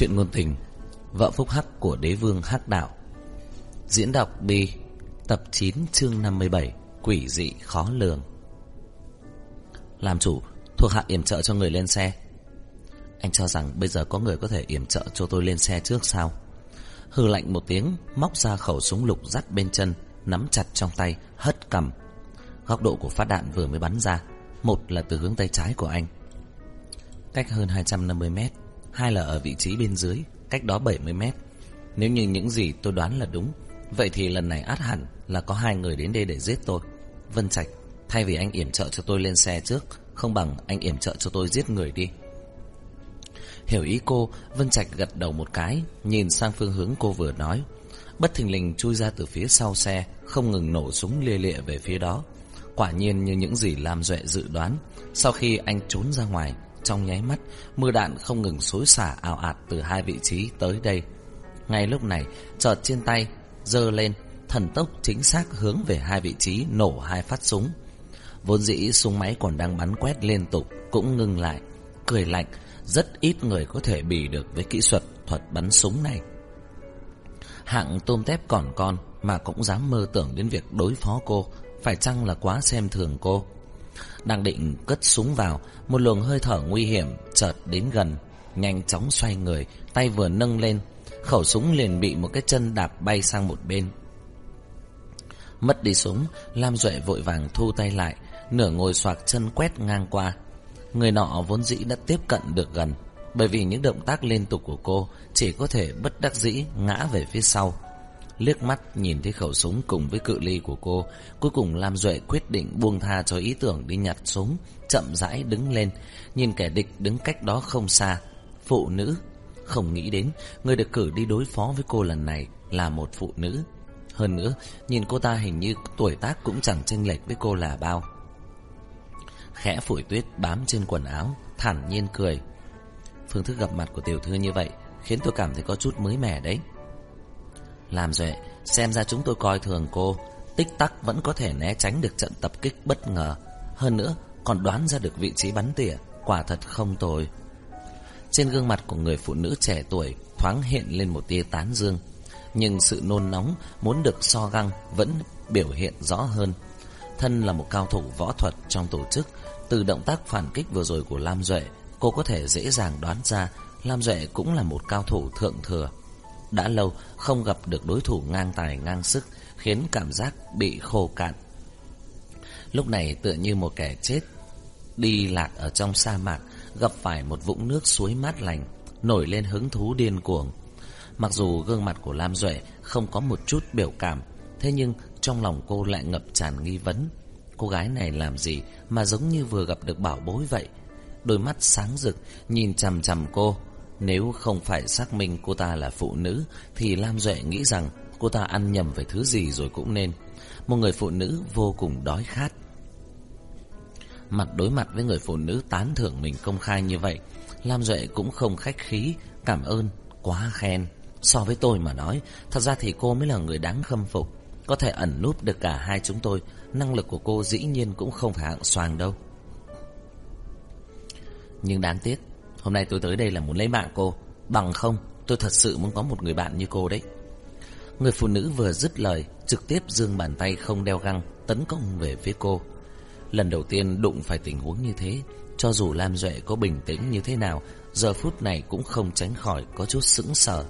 Chuyện ngôn tình, Vợ phúc hắc của đế vương hắc đạo. Diễn đọc Bi Tập 9 chương 57 Quỷ dị khó lường. Làm chủ, Thuộc hạ yểm trợ cho người lên xe. Anh cho rằng bây giờ có người có thể yểm trợ cho tôi lên xe trước sao? Hừ lạnh một tiếng, Móc ra khẩu súng lục dắt bên chân, Nắm chặt trong tay, Hất cầm. Góc độ của phát đạn vừa mới bắn ra, Một là từ hướng tay trái của anh. Cách hơn 250 mét Hai là ở vị trí bên dưới, Cách đó 70 mét. Nếu như những gì tôi đoán là đúng, Vậy thì lần này át hẳn là có hai người đến đây để giết tôi. Vân Trạch, Thay vì anh yểm trợ cho tôi lên xe trước, Không bằng anh yểm trợ cho tôi giết người đi. Hiểu ý cô, Vân Trạch gật đầu một cái, Nhìn sang phương hướng cô vừa nói. Bất thình lình chui ra từ phía sau xe, Không ngừng nổ súng lia lịa về phía đó. Quả nhiên như những gì Lam Duệ dự đoán, Sau khi anh trốn ra ngoài trong nháy mắt, Mưa đạn không ngừng xối xả ảo ạt từ hai vị trí tới đây. Ngay lúc này, Chợt trên tay, giơ lên, Thần tốc chính xác hướng về hai vị trí Nổ hai phát súng. Vốn dĩ súng máy còn đang bắn quét liên tục, Cũng ngừng lại. Cười lạnh, Rất ít người có thể bì được với kỹ thuật thuật bắn súng này. Hạng tôm tép còn con Mà cũng dám mơ tưởng đến việc đối phó cô, phải chăng là quá xem thường cô? Đang định cất súng vào, Một luồng hơi thở nguy hiểm chợt đến gần, Nhanh chóng xoay người, Tay vừa nâng lên, Khẩu súng liền bị một cái chân đạp bay sang một bên. Mất đi súng, Lam Duệ vội vàng thu tay lại, Nửa ngồi xoạc chân quét ngang qua. Người nọ vốn dĩ đã tiếp cận được gần, Bởi vì những động tác liên tục của cô Chỉ có thể bất đắc dĩ ngã về phía sau liếc mắt nhìn thấy khẩu súng cùng với cự ly của cô, cuối cùng Lam Duệ quyết định buông tha cho ý tưởng đi nhặt súng, chậm rãi đứng lên, nhìn kẻ địch đứng cách đó không xa, phụ nữ. Không nghĩ đến, người được cử đi đối phó với cô lần này là một phụ nữ. Hơn nữa, nhìn cô ta hình như tuổi tác cũng chẳng chênh lệch với cô là bao. Khẽ phủi tuyết bám trên quần áo, thản nhiên cười. Phương thức gặp mặt của tiểu thư như vậy khiến tôi cảm thấy có chút mới mẻ đấy. Làm Duệ, Xem ra chúng tôi coi thường cô. Tích tắc vẫn có thể né tránh được trận tập kích bất ngờ. Hơn nữa, còn đoán ra được vị trí bắn tỉa, Quả thật không tồi. Trên gương mặt của người phụ nữ trẻ tuổi, Thoáng hiện lên một tia tán dương. Nhưng sự nôn nóng Muốn được so găng Vẫn biểu hiện rõ hơn. Thân là một cao thủ võ thuật trong tổ chức, Từ động tác phản kích vừa rồi của Lam Duệ, Cô có thể dễ dàng đoán ra Lam Duệ cũng là một cao thủ thượng thừa đã lâu không gặp được đối thủ ngang tài ngang sức, Khiến cảm giác bị khô cạn. Lúc này tựa như một kẻ chết, Đi lạc ở trong sa mạc, Gặp phải một vũng nước suối mát lành, Nổi lên hứng thú điên cuồng. Mặc dù gương mặt của Lam Duệ Không có một chút biểu cảm, Thế nhưng trong lòng cô lại ngập tràn nghi vấn. Cô gái này làm gì Mà giống như vừa gặp được bảo bối vậy? Đôi mắt sáng rực, Nhìn chằm chằm cô nếu không phải xác minh cô ta là phụ nữ Thì Lam Duệ nghĩ rằng Cô ta ăn nhầm về thứ gì rồi cũng nên. Một người phụ nữ vô cùng đói khát. Mặt đối mặt với người phụ nữ tán thưởng mình công khai như vậy Lam Duệ cũng không khách khí Cảm ơn, quá khen. So với tôi mà nói Thật ra thì cô mới là người đáng khâm phục. Có thể ẩn núp được cả hai chúng tôi Năng lực của cô dĩ nhiên cũng không phải hạng xoàng đâu. Nhưng đáng tiếc Hôm nay tôi tới đây là muốn lấy mạng cô. Bằng không, tôi thật sự muốn có một người bạn như cô đấy. Người phụ nữ vừa dứt lời, Trực tiếp dương bàn tay không đeo găng, Tấn công về phía cô. Lần đầu tiên đụng phải tình huống như thế, Cho dù Lam Duệ có bình tĩnh như thế nào, Giờ phút này cũng không tránh khỏi Có chút sững sờ.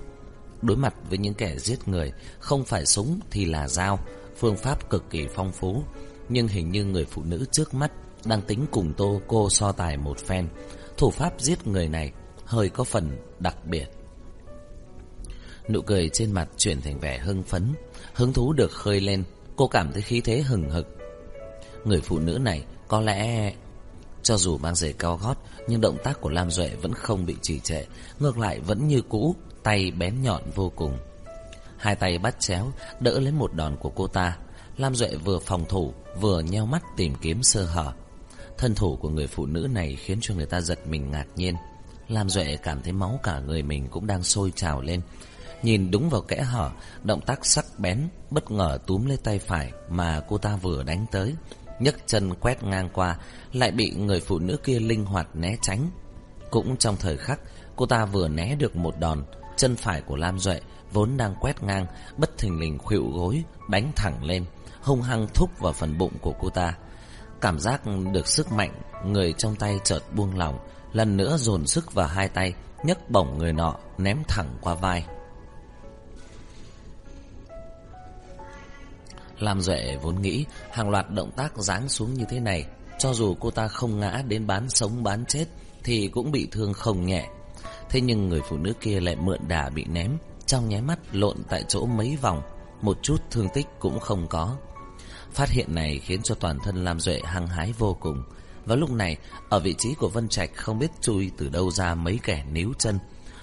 Đối mặt với những kẻ giết người, Không phải súng thì là dao, Phương pháp cực kỳ phong phú. Nhưng hình như người phụ nữ trước mắt Đang tính cùng tô, cô so tài một phen. Thủ pháp giết người này hơi có phần đặc biệt. Nụ cười trên mặt chuyển thành vẻ hưng phấn, hứng thú được khơi lên, cô cảm thấy khí thế hừng hực. Người phụ nữ này có lẽ cho dù mang giày cao gót nhưng động tác của Lam Duệ vẫn không bị trì trệ, ngược lại vẫn như cũ, tay bén nhọn vô cùng. Hai tay bắt chéo đỡ lấy một đòn của cô ta, Lam Duệ vừa phòng thủ vừa nheo mắt tìm kiếm sơ hở. Thân thủ của người phụ nữ này khiến cho người ta giật mình ngạc nhiên. Lam Duệ cảm thấy máu cả người mình cũng đang sôi trào lên. Nhìn đúng vào kẽ hở, động tác sắc bén, bất ngờ túm lấy tay phải mà cô ta vừa đánh tới. nhấc chân quét ngang qua, lại bị người phụ nữ kia linh hoạt né tránh. Cũng trong thời khắc, Cô ta vừa né được một đòn Chân phải của Lam Duệ Vốn đang quét ngang Bất thình lình khuỵu gối Đánh thẳng lên Hung hăng thúc vào phần bụng của cô ta Cảm giác được sức mạnh Người trong tay chợt buông lỏng Lần nữa dồn sức vào hai tay nhấc bổng người nọ Ném thẳng qua vai Lam Duệ vốn nghĩ hàng loạt động tác giáng xuống như thế này, cho dù cô ta không ngã đến bán sống bán chết thì cũng bị thương không nhẹ. Thế nhưng người phụ nữ kia lại mượn đà bị ném, trong nháy mắt lộn tại chỗ mấy vòng, một chút thương tích cũng không có. Phát hiện này khiến cho toàn thân Lam Duệ hăng hái vô cùng. Và lúc này, ở vị trí của Vân Trạch không biết chui từ đâu ra mấy kẻ níu chân.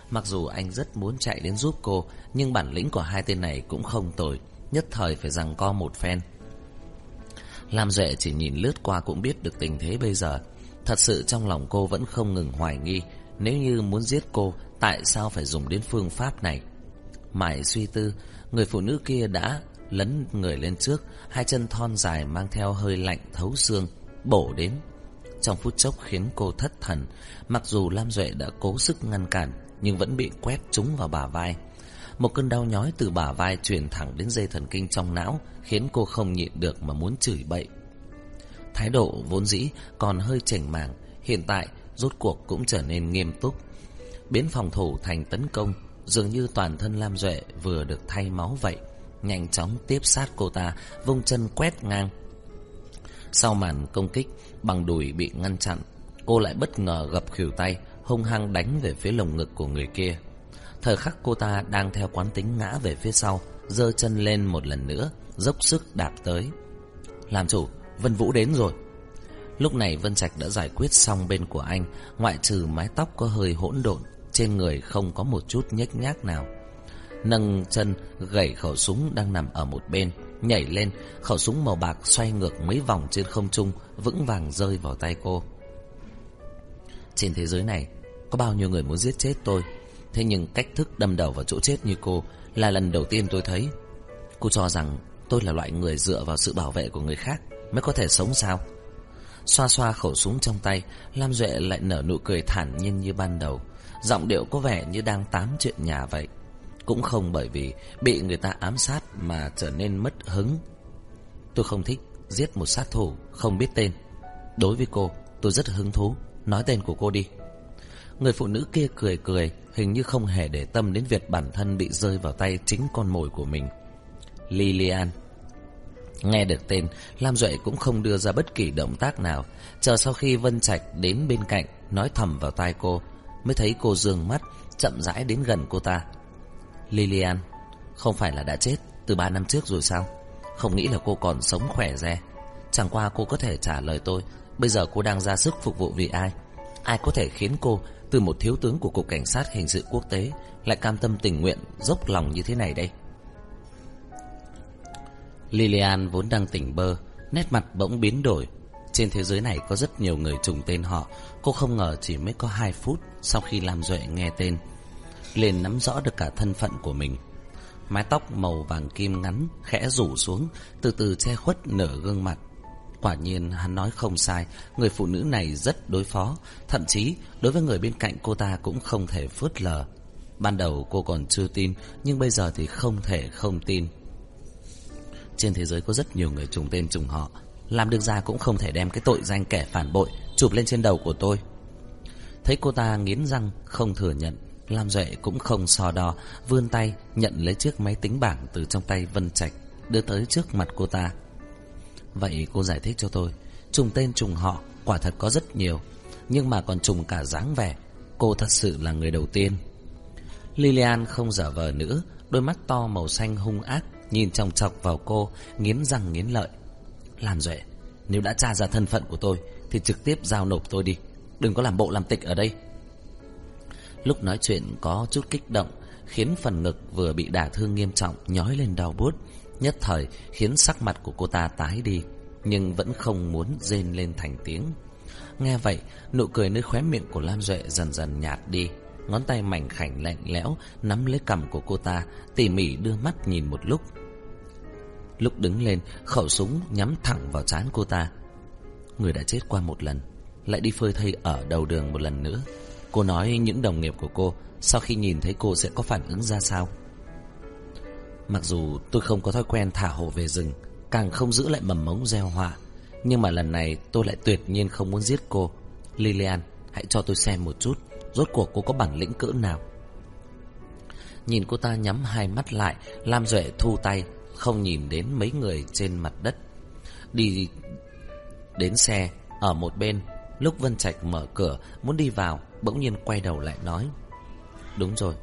Mặc dù anh rất muốn chạy đến giúp cô, nhưng bản lĩnh của hai tên này cũng không tồi nhất thời phải rằng co một phen. Lam Duệ chỉ nhìn lướt qua cũng biết được tình thế bây giờ. Thật sự trong lòng cô vẫn không ngừng hoài nghi, nếu như muốn giết cô, tại sao phải dùng đến phương pháp này? Mãi suy tư, người phụ nữ kia đã lấn người lên trước, hai chân thon dài mang theo hơi lạnh thấu xương, bổ đến. Trong phút chốc khiến cô thất thần, mặc dù Lam Duệ đã cố sức ngăn cản, nhưng vẫn bị quét trúng vào bả vai. Một cơn đau nhói từ bả vai truyền thẳng đến dây thần kinh trong não, khiến cô không nhịn được mà muốn chửi bậy. Thái độ vốn dĩ còn hơi chảnh mảng, hiện tại rốt cuộc cũng trở nên nghiêm túc. Biến phòng thủ thành tấn công, dường như toàn thân Lam Duệ vừa được thay máu vậy. Nhanh chóng tiếp sát cô ta, vung chân quét ngang. Sau màn công kích, bằng đùi bị ngăn chặn, cô lại bất ngờ gập khỉu tay, hung hăng đánh về phía lồng ngực của người kia. Thời khắc cô ta đang theo quán tính ngã về phía sau, giơ chân lên một lần nữa, dốc sức đạp tới. Làm chủ, Vân Vũ đến rồi. Lúc này Vân Trạch đã giải quyết xong bên của anh, ngoại trừ mái tóc có hơi hỗn độn, trên người không có một chút nhếch nhác nào. Nâng chân gẩy khẩu súng đang nằm ở một bên, nhảy lên, khẩu súng màu bạc xoay ngược mấy vòng trên không trung, vững vàng rơi vào tay cô. Trên thế giới này, có bao nhiêu người muốn giết chết tôi, Thế nhưng cách thức đâm đầu vào chỗ chết như cô Là lần đầu tiên tôi thấy. Cô cho rằng tôi là loại người dựa vào sự bảo vệ của người khác Mới có thể sống sao? Xoa xoa khẩu súng trong tay Lam Duệ lại nở nụ cười thản nhiên như ban đầu. Giọng điệu có vẻ như đang tám chuyện nhà vậy. Cũng không bởi vì Bị người ta ám sát mà trở nên mất hứng. Tôi không thích Giết một sát thủ không biết tên. Đối với cô, tôi rất hứng thú. Nói tên của cô đi. Người phụ nữ kia cười cười, Hình như không hề để tâm đến việc bản thân bị rơi vào tay chính con mồi của mình. Lilian Nghe được tên, Lam Duệ cũng không đưa ra bất kỳ động tác nào. Chờ sau khi Vân Trạch đến bên cạnh, Nói thầm vào tai cô, Mới thấy cô dương mắt, Chậm rãi đến gần cô ta. Lilian Không phải là đã chết từ 3 năm trước rồi sao Không nghĩ là cô còn sống khỏe re Chẳng qua cô có thể trả lời tôi Bây giờ cô đang ra sức phục vụ vì ai Ai có thể khiến cô từ một thiếu tướng của Cục Cảnh sát Hình sự Quốc tế lại cam tâm tình nguyện dốc lòng như thế này đây. Lilian vốn đang tỉnh bơ, nét mặt bỗng biến đổi. Trên thế giới này có rất nhiều người trùng tên họ, cô không ngờ chỉ mới có 2 phút sau khi làm Duệ nghe tên liền nắm rõ được cả thân phận của mình. Mái tóc màu vàng kim ngắn, khẽ rủ xuống, từ từ che khuất nửa gương mặt. Quả nhiên hắn nói không sai, người phụ nữ này rất đối phó, thậm chí đối với người bên cạnh cô ta cũng không thể phớt lờ. Ban đầu cô còn chưa tin, nhưng bây giờ thì không thể không tin. Trên thế giới có rất nhiều người trùng tên trùng họ, làm được ra cũng không thể đem cái tội danh kẻ phản bội chụp lên trên đầu của tôi. Thấy cô ta nghiến răng, không thừa nhận, Lam Duệ cũng không so đo, vươn tay nhận lấy chiếc máy tính bảng từ trong tay Vân Trạch, đưa tới trước mặt cô ta. Vậy cô giải thích cho tôi Trùng tên trùng họ quả thật có rất nhiều Nhưng mà còn trùng cả dáng vẻ Cô thật sự là người đầu tiên. Lilian không giả vờ nữa Đôi mắt to màu xanh hung ác Nhìn chòng chọc vào cô Nghiến răng nghiến lợi. Làm Duệ, Nếu đã tra ra thân phận của tôi Thì trực tiếp giao nộp tôi đi Đừng có làm bộ làm tịch ở đây. Lúc nói chuyện có chút kích động, Khiến phần ngực vừa bị đả thương nghiêm trọng Nhói lên đau buốt. Nhất thời, khiến sắc mặt của cô ta tái đi, Nhưng vẫn không muốn rên lên thành tiếng. Nghe vậy, Nụ cười nơi khóe miệng của Lam Duệ dần dần nhạt đi. Ngón tay mảnh khảnh lạnh lẽo Nắm lấy cằm của cô ta, Tỉ mỉ đưa mắt nhìn một lúc. Lúc đứng lên, Khẩu súng nhắm thẳng vào trán cô ta. Người đã chết qua một lần, Lại đi phơi thây ở đầu đường một lần nữa. Cô nói những đồng nghiệp của cô, Sau khi nhìn thấy cô sẽ có phản ứng ra sao? Mặc dù tôi không có thói quen thả hổ về rừng, Càng không giữ lại mầm mống gieo họa, Nhưng mà lần này tôi lại tuyệt nhiên không muốn giết cô. Lilian Hãy cho tôi xem một chút, Rốt cuộc cô có bản lĩnh cỡ nào? Nhìn cô ta nhắm hai mắt lại, Lam Duệ thu tay, Không nhìn đến mấy người trên mặt đất. Đi đến xe, Ở một bên, Lúc Vân Trạch mở cửa, Muốn đi vào Bỗng nhiên quay đầu lại nói, Đúng rồi,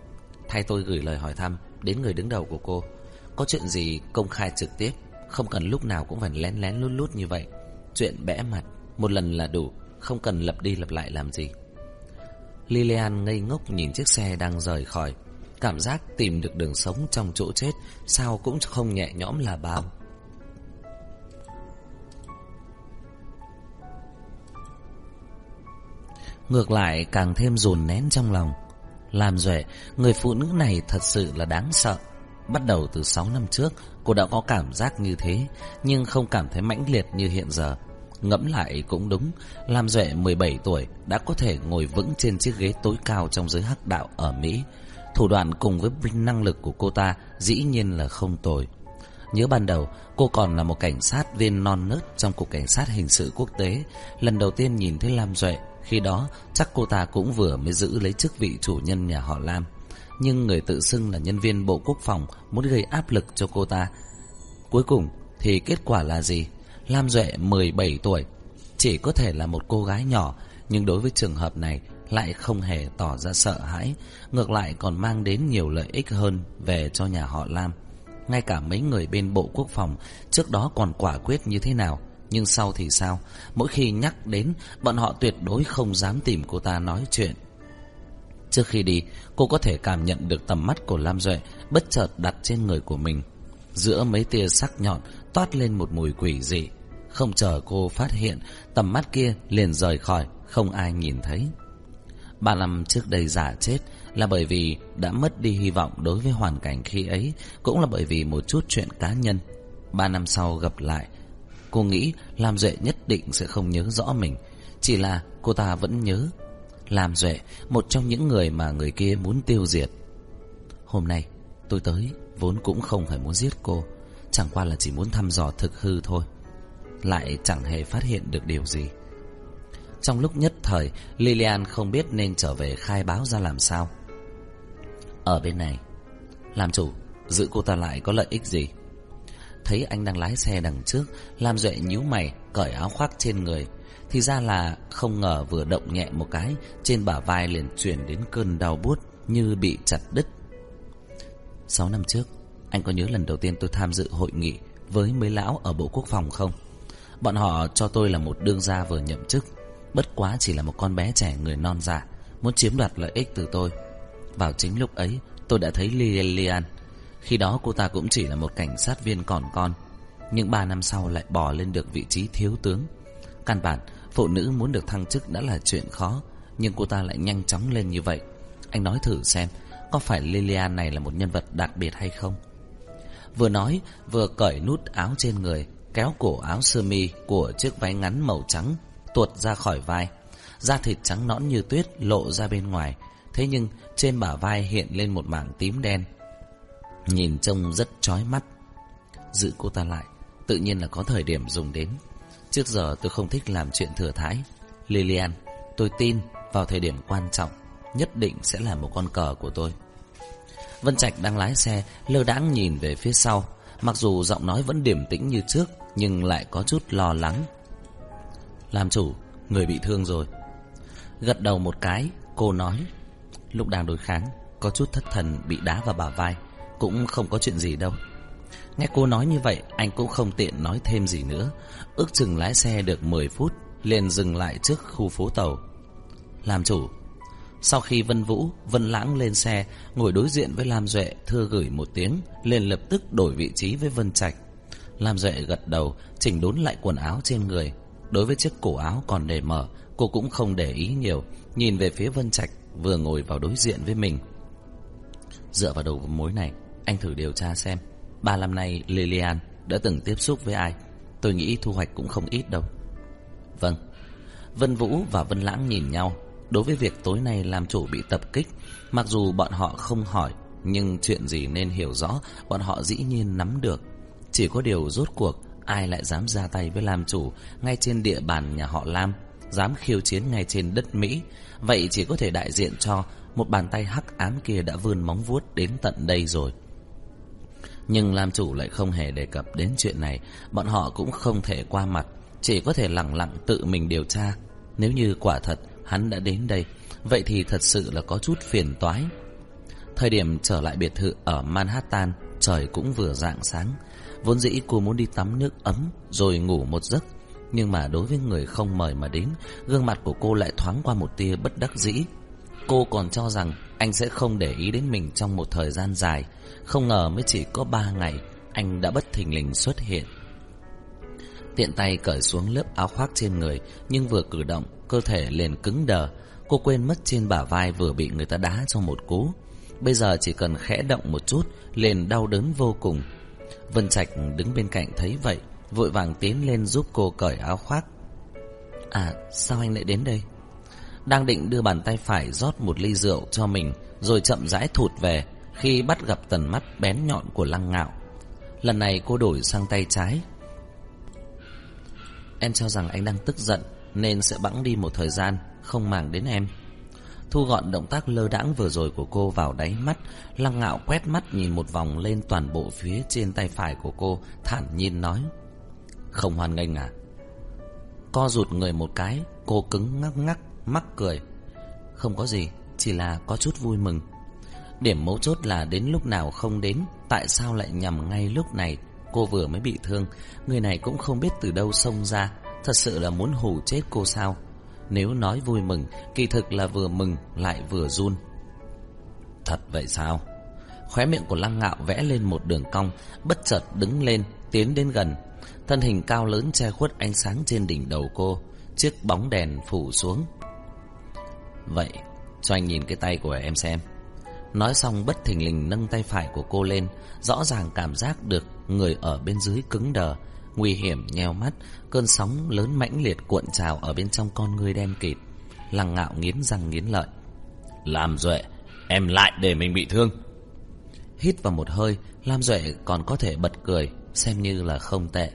Thay tôi gửi lời hỏi thăm Đến người đứng đầu của cô. Có chuyện gì công khai trực tiếp, Không cần lúc nào cũng phải lén lén lút lút như vậy. Chuyện bẽ mặt, Một lần là đủ, Không cần lặp đi lặp lại làm gì. Lilian ngây ngốc nhìn chiếc xe đang rời khỏi. Cảm giác tìm được đường sống trong chỗ chết Sao cũng không nhẹ nhõm là bao. Ngược lại càng thêm dồn nén trong lòng. Làm duệ, Người phụ nữ này thật sự là đáng sợ. Bắt đầu từ 6 năm trước, Cô đã có cảm giác như thế, Nhưng không cảm thấy mãnh liệt như hiện giờ. Ngẫm lại cũng đúng, Lam Duệ 17 tuổi, Đã có thể ngồi vững trên chiếc ghế tối cao Trong giới hắc đạo ở Mỹ. Thủ đoạn cùng với năng lực của cô ta Dĩ nhiên là không tồi. Nhớ ban đầu, cô còn là một cảnh sát viên non nớt Trong cục cảnh sát hình sự quốc tế. Lần đầu tiên nhìn thấy Lam Duệ khi đó, chắc cô ta cũng vừa mới giữ lấy chức vị chủ nhân nhà họ Lam. Nhưng người tự xưng là nhân viên Bộ Quốc phòng Muốn gây áp lực cho cô ta. Cuối cùng thì kết quả là gì? Lam Duệ 17 tuổi, Chỉ có thể là một cô gái nhỏ, Nhưng đối với trường hợp này Lại không hề tỏ ra sợ hãi, Ngược lại còn mang đến nhiều lợi ích hơn Về cho nhà họ Lam. Ngay cả mấy người bên Bộ Quốc phòng Trước đó còn quả quyết như thế nào? Nhưng sau thì sao Mỗi khi nhắc đến Bọn họ tuyệt đối không dám tìm cô ta nói chuyện Trước khi đi Cô có thể cảm nhận được tầm mắt của Lam Duệ Bất chợt đặt trên người của mình Giữa mấy tia sắc nhọn toát lên một mùi quỷ dị. Không chờ cô phát hiện, tầm mắt kia liền rời khỏi, không ai nhìn thấy. Ba năm trước đây giả chết là bởi vì đã mất đi hy vọng đối với hoàn cảnh khi ấy, cũng là bởi vì một chút chuyện cá nhân. Ba năm sau gặp lại, cô nghĩ Lam Duệ nhất định sẽ không nhớ rõ mình, chỉ là cô ta vẫn nhớ. Lam Duệ, một trong những người mà người kia muốn tiêu diệt. Hôm nay, tôi tới, vốn cũng không phải muốn giết cô, Chẳng qua là chỉ muốn thăm dò thực hư thôi. Lại chẳng hề phát hiện được điều gì. Trong lúc nhất thời Lilian không biết nên trở về khai báo ra làm sao. Ở bên này Làm chủ Giữ cô ta lại có lợi ích gì? Thấy anh đang lái xe đằng trước Lam Duệ nhíu mày Cởi áo khoác trên người Thì ra là không ngờ vừa động nhẹ một cái Trên bả vai liền chuyển đến cơn đau buốt Như bị chặt đứt Sáu năm trước anh có nhớ lần đầu tiên tôi tham dự hội nghị với mấy lão ở Bộ Quốc phòng không? Bọn họ cho tôi là một đương gia vừa nhậm chức, bất quá chỉ là một con bé trẻ người non dạ, muốn chiếm đoạt lợi ích từ tôi. Vào chính lúc ấy, tôi đã thấy Lilian. Khi đó cô ta cũng chỉ là một cảnh sát viên còn con, nhưng ba năm sau lại bò lên được vị trí thiếu tướng. Căn bản, phụ nữ muốn được thăng chức đã là chuyện khó, nhưng cô ta lại nhanh chóng lên như vậy. Anh nói thử xem, có phải Lilian này là một nhân vật đặc biệt hay không? Vừa nói vừa cởi nút áo trên người Kéo cổ áo sơ mi của chiếc váy ngắn màu trắng Tuột ra khỏi vai Da thịt trắng nõn như tuyết lộ ra bên ngoài Thế nhưng trên bả vai hiện lên một mảng tím đen Nhìn trông rất chói mắt Giữ cô ta lại Tự nhiên là có thời điểm dùng đến Trước giờ tôi không thích làm chuyện thừa thái Lilian Tôi tin vào thời điểm quan trọng Nhất định sẽ là một con cờ của tôi Vân Trạch đang lái xe, lơ đãng nhìn về phía sau. Mặc dù giọng nói vẫn điềm tĩnh như trước, nhưng lại có chút lo lắng. Làm chủ, người bị thương rồi. Gật đầu một cái, cô nói. Lúc đang đối kháng, có chút thất thần bị đá vào bả vai. Cũng không có chuyện gì đâu. Nghe cô nói như vậy, anh cũng không tiện nói thêm gì nữa. Ước chừng lái xe được 10 phút, liền dừng lại trước khu phố tàu. Làm chủ, sau khi Vân Vũ, Vân Lãng lên xe, ngồi đối diện với Lam Duệ, thưa gửi một tiếng, liền lập tức đổi vị trí với Vân Trạch. Lam Duệ gật đầu, chỉnh đốn lại quần áo trên người. Đối với chiếc cổ áo còn để mở, cô cũng không để ý nhiều, nhìn về phía Vân Trạch, vừa ngồi vào đối diện với mình. Dựa vào đầu mối này, anh thử điều tra xem, ba năm nay Lilian đã từng tiếp xúc với ai. Tôi nghĩ thu hoạch cũng không ít đâu. Vâng. Vân Vũ và Vân Lãng nhìn nhau, Đối với việc tối nay làm chủ bị tập kích, mặc dù bọn họ không hỏi, nhưng chuyện gì nên hiểu rõ, bọn họ dĩ nhiên nắm được. Chỉ có điều rốt cuộc, ai lại dám ra tay với làm chủ ngay trên địa bàn nhà họ Lam, dám khiêu chiến ngay trên đất Mỹ. Vậy chỉ có thể đại diện cho một bàn tay hắc ám kia đã vươn móng vuốt đến tận đây rồi. Nhưng làm chủ lại không hề đề cập đến chuyện này, bọn họ cũng không thể qua mặt, chỉ có thể lặng lặng tự mình điều tra. Nếu như quả thật hắn đã đến đây, vậy thì thật sự là có chút phiền toái. Thời điểm trở lại biệt thự ở Manhattan, trời cũng vừa rạng sáng. Vốn dĩ cô muốn đi tắm nước ấm rồi ngủ một giấc, nhưng mà đối với người không mời mà đến, gương mặt của cô lại thoáng qua một tia bất đắc dĩ. Cô còn cho rằng anh sẽ không để ý đến mình trong một thời gian dài, không ngờ mới chỉ có ba ngày, anh đã bất thình lình xuất hiện. Tiện tay cởi xuống lớp áo khoác trên người, nhưng vừa cử động, cơ thể liền cứng đờ. Cô quên mất trên bả vai vừa bị người ta đá cho một cú. Bây giờ chỉ cần khẽ động một chút, liền đau đớn vô cùng. Vân Trạch đứng bên cạnh thấy vậy, vội vàng tiến lên giúp cô cởi áo khoác. À, sao anh lại đến đây? Đang định đưa bàn tay phải rót một ly rượu cho mình, rồi chậm rãi thụt về, khi bắt gặp tần mắt bén nhọn của lăng ngạo. Lần này cô đổi sang tay trái. Em cho rằng anh đang tức giận, nên sẽ bẵng đi một thời gian, không màng đến em. Thu gọn động tác lơ đãng vừa rồi của cô vào đáy mắt, lăng ngạo quét mắt nhìn một vòng lên toàn bộ phía trên tay phải của cô, thản nhiên nói. Không hoan nghênh à? Co rụt người một cái, cô cứng ngắc ngắc, mắc cười. Không có gì, chỉ là có chút vui mừng. Điểm mấu chốt là đến lúc nào không đến, tại sao lại nhằm ngay lúc này, cô vừa mới bị thương, người này cũng không biết từ đâu xông ra, thật sự là muốn hù chết cô sao. Nếu nói vui mừng, kỳ thực là vừa mừng lại vừa run. Thật vậy sao? Khóe miệng của lăng ngạo vẽ lên một đường cong, bất chợt đứng lên, tiến đến gần. Thân hình cao lớn che khuất ánh sáng trên đỉnh đầu cô, chiếc bóng đèn phủ xuống. Vậy, cho anh nhìn cái tay của em xem. Nói xong bất thình lình nâng tay phải của cô lên, rõ ràng cảm giác được người ở bên dưới cứng đờ, nguy hiểm nheo mắt, cơn sóng lớn mãnh liệt cuộn trào ở bên trong con ngươi đen kịt. Lăng ngạo nghiến răng nghiến lợi. Làm Duệ, em lại để mình bị thương. Hít vào một hơi, Lam Duệ còn có thể bật cười, xem như là không tệ.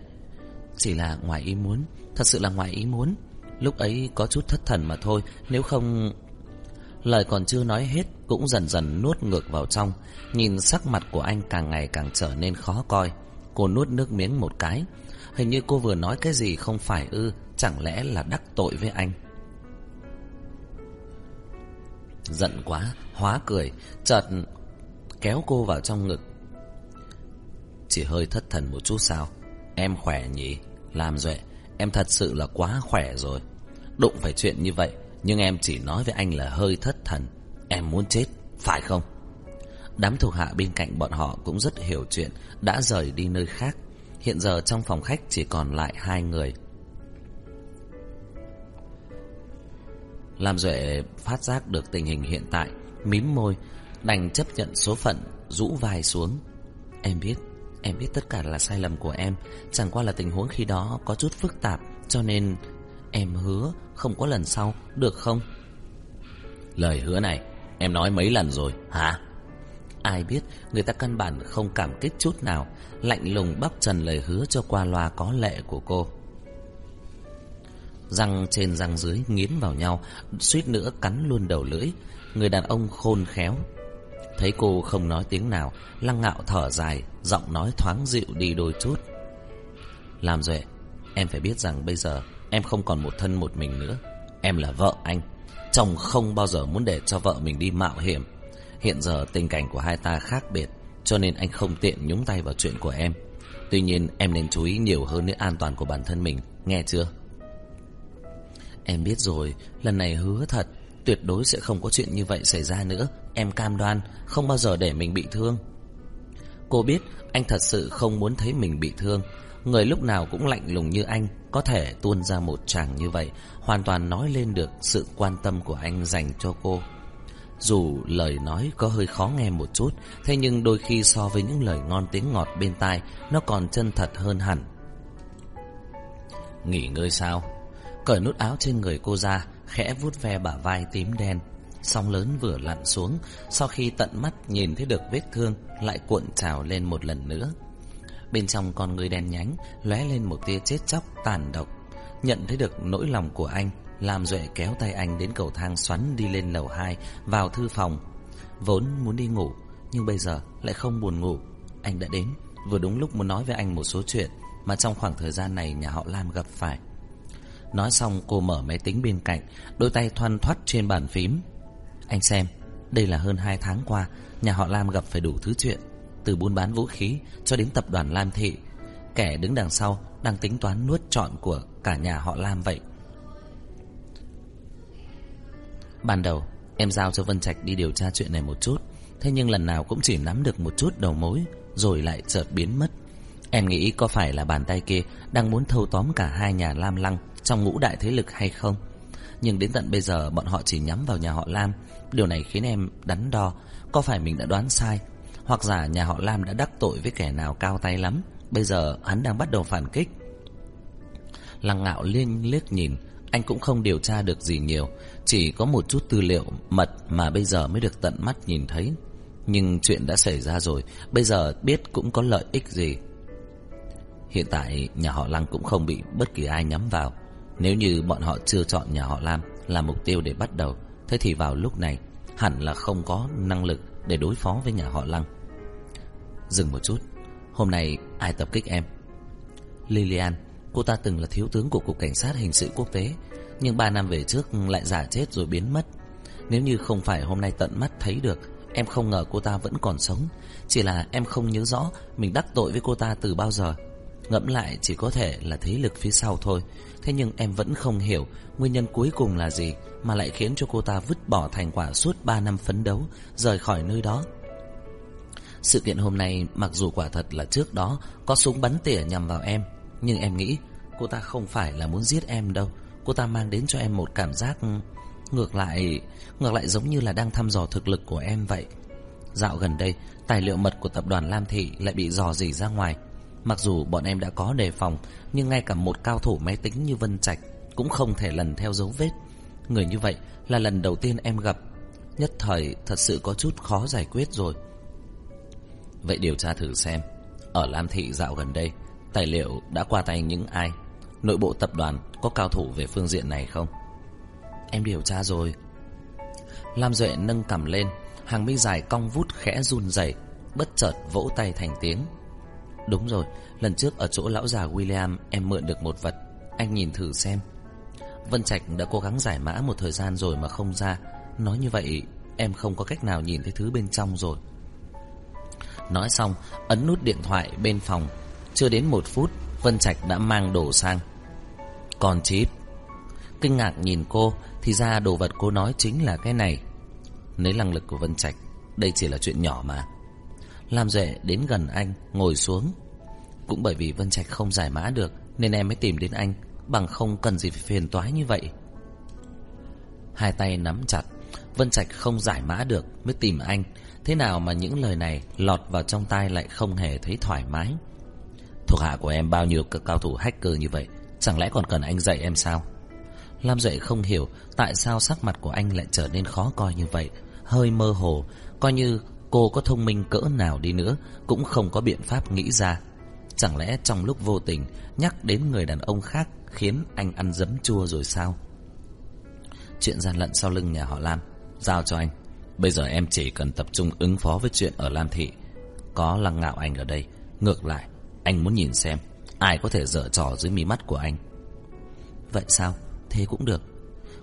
Chỉ là ngoài ý muốn, thật sự là ngoài ý muốn. Lúc ấy có chút thất thần mà thôi, nếu không... Lời còn chưa nói hết cũng dần dần nuốt ngược vào trong, nhìn sắc mặt của anh càng ngày càng trở nên khó coi. Cô nuốt nước miếng một cái, Hình như cô vừa nói cái gì không phải ư Chẳng lẽ là đắc tội với anh? Giận quá Hóa cười Chợt kéo cô vào trong ngực. Chỉ hơi thất thần một chút sao? Em khỏe nhỉ? Làm duệ Em thật sự là quá khỏe rồi. Đụng phải chuyện như vậy nhưng em chỉ nói với anh là hơi thất thần. Em muốn chết, Phải không? Đám thuộc hạ bên cạnh bọn họ cũng rất hiểu chuyện, Đã rời đi nơi khác. Hiện giờ trong phòng khách chỉ còn lại hai người. Làm Duệ phát giác được tình hình hiện tại, Mím môi, Đành chấp nhận số phận, Rũ vai xuống. Em biết Em biết tất cả là sai lầm của em. Chẳng qua là tình huống khi đó có chút phức tạp, Cho nên Em hứa không có lần sau, Được không? Lời hứa này, Em nói mấy lần rồi, hả? Ai biết người ta căn bản không cảm kích chút nào, Lạnh lùng bóc trần lời hứa cho qua loa có lệ của cô. Răng trên răng dưới nghiến vào nhau, Suýt nữa cắn luôn đầu lưỡi. Người đàn ông khôn khéo. Thấy cô không nói tiếng nào, Lăng ngạo thở dài, Giọng nói thoáng dịu đi đôi chút. Làm rồi Em phải biết rằng bây giờ Em không còn một thân một mình nữa. Em là vợ anh. Chồng không bao giờ muốn để cho vợ mình đi mạo hiểm. Hiện giờ tình cảnh của hai ta khác biệt, Cho nên anh không tiện nhúng tay vào chuyện của em. Tuy nhiên, em nên chú ý nhiều hơn đến an toàn của bản thân mình, Nghe chưa? Em biết rồi, Lần này hứa thật, Tuyệt đối sẽ không có chuyện như vậy xảy ra nữa. Em cam đoan, Không bao giờ để mình bị thương. Cô biết, anh thật sự không muốn thấy mình bị thương. Người lúc nào cũng lạnh lùng như anh Có thể tuôn ra một chàng như vậy Hoàn toàn nói lên được sự quan tâm của anh dành cho cô dù lời nói có hơi khó nghe một chút, thế nhưng đôi khi so với những lời ngon tiếng ngọt bên tai, nó còn chân thật hơn hẳn. Nghỉ ngơi sao? Cởi nút áo trên người cô ra, khẽ vuốt ve bả vai tím đen. Sóng lớn vừa lặn xuống, sau khi tận mắt nhìn thấy được vết thương, lại cuộn trào lên một lần nữa. Bên trong con người đèn nhánh, lóe lên một tia chết chóc tàn độc. Nhận thấy được nỗi lòng của anh, làm Duệ kéo tay anh đến cầu thang xoắn đi lên lầu 2, vào thư phòng. Vốn muốn đi ngủ, nhưng bây giờ lại không buồn ngủ. Anh đã đến, vừa đúng lúc muốn nói với anh một số chuyện mà trong khoảng thời gian này nhà họ Lam gặp phải. Nói xong cô mở máy tính bên cạnh, đôi tay thoăn thoắt trên bàn phím. Anh xem, đây là hơn 2 tháng qua, nhà họ Lam gặp phải đủ thứ chuyện. Từ buôn bán vũ khí cho đến tập đoàn Lam Thị. Kẻ đứng đằng sau đang tính toán nuốt trọn của cả nhà họ Lam vậy. Ban đầu, em giao cho Vân Trạch đi điều tra chuyện này một chút. Thế nhưng lần nào cũng chỉ nắm được một chút đầu mối, rồi lại chợt biến mất. Em nghĩ có phải là bàn tay kia đang muốn thâu tóm cả hai nhà Lam Lăng trong ngũ đại thế lực hay không? Nhưng đến tận bây giờ bọn họ chỉ nhắm vào nhà họ Lam. Điều này khiến em đắn đo, có phải mình đã đoán sai? Hoặc giả nhà họ Lam đã đắc tội với kẻ nào cao tay lắm, bây giờ hắn đang bắt đầu phản kích. Lăng ngạo liên liếc nhìn, anh cũng không điều tra được gì nhiều, chỉ có một chút tư liệu mật mà bây giờ mới được tận mắt nhìn thấy. Nhưng chuyện đã xảy ra rồi, bây giờ biết cũng có lợi ích gì. Hiện tại nhà họ Lăng cũng không bị bất kỳ ai nhắm vào. Nếu như bọn họ chưa chọn nhà họ Lam là mục tiêu để bắt đầu, thế thì vào lúc này hẳn là không có năng lực để đối phó với nhà họ Lăng. Dừng một chút, hôm nay ai tập kích em? Lilian, cô ta từng là thiếu tướng của Cục Cảnh sát Hình sự Quốc tế, nhưng 3 năm về trước lại giả chết rồi biến mất. Nếu như không phải hôm nay tận mắt thấy được, em không ngờ cô ta vẫn còn sống. Chỉ là em không nhớ rõ mình đắc tội với cô ta từ bao giờ. Ngẫm lại chỉ có thể là thế lực phía sau thôi Thế nhưng em vẫn không hiểu Nguyên nhân cuối cùng là gì Mà lại khiến cho cô ta vứt bỏ thành quả suốt 3 năm phấn đấu Rời khỏi nơi đó sự kiện hôm nay Mặc dù quả thật là trước đó Có súng bắn tỉa nhằm vào em Nhưng em nghĩ cô ta không phải là muốn giết em đâu Cô ta mang đến cho em một cảm giác Ngược lại Ngược lại giống như là đang thăm dò thực lực của em vậy Dạo gần đây Tài liệu mật của tập đoàn Lam Thị lại bị dò dỉ ra ngoài Mặc dù bọn em đã có đề phòng, nhưng ngay cả một cao thủ máy tính như Vân Trạch cũng không thể lần theo dấu vết. Người như vậy là lần đầu tiên em gặp. Nhất thời thật sự có chút khó giải quyết rồi. Vậy điều tra thử xem, ở Lam Thị dạo gần đây, tài liệu đã qua tay những ai? Nội bộ tập đoàn có cao thủ về phương diện này không? Em điều tra rồi. Lam Duệ nâng cầm lên, hàng mi dài cong vút khẽ run rẩy, bất chợt vỗ tay thành tiếng. Đúng rồi, lần trước ở chỗ lão già William em mượn được một vật, anh nhìn thử xem. Vân Trạch đã cố gắng giải mã một thời gian rồi mà không ra, nói như vậy em không có cách nào nhìn thấy thứ bên trong rồi. Nói xong, ấn nút điện thoại bên phòng, chưa đến một phút, Vân Trạch đã mang đồ sang. Còn chip. Kinh ngạc nhìn cô, thì ra đồ vật cô nói chính là cái này. Lấy năng lực của Vân Trạch, đây chỉ là chuyện nhỏ mà. Lam Duệ đến gần anh, ngồi xuống. Cũng bởi vì Vân Trạch không giải mã được, nên em mới tìm đến anh, bằng không cần gì phải phiền toái như vậy. Hai tay nắm chặt, Vân Trạch không giải mã được mới tìm anh. Thế nào mà những lời này lọt vào trong tai lại không hề thấy thoải mái. Thuộc hạ của em bao nhiêu các cao thủ hacker như vậy, chẳng lẽ còn cần anh dạy em sao? Lam Duệ không hiểu tại sao sắc mặt của anh lại trở nên khó coi như vậy, hơi mơ hồ, coi như Cô có thông minh cỡ nào đi nữa Cũng không có biện pháp nghĩ ra Chẳng lẽ trong lúc vô tình Nhắc đến người đàn ông khác Khiến anh ăn dấm chua rồi sao Chuyện gian lận sau lưng nhà họ Lam Giao cho anh Bây giờ em chỉ cần tập trung ứng phó với chuyện ở Lam Thị. Có lăng ngạo anh ở đây. Ngược lại, Anh muốn nhìn xem Ai có thể dở trò dưới mí mắt của anh. Vậy sao? Thế cũng được.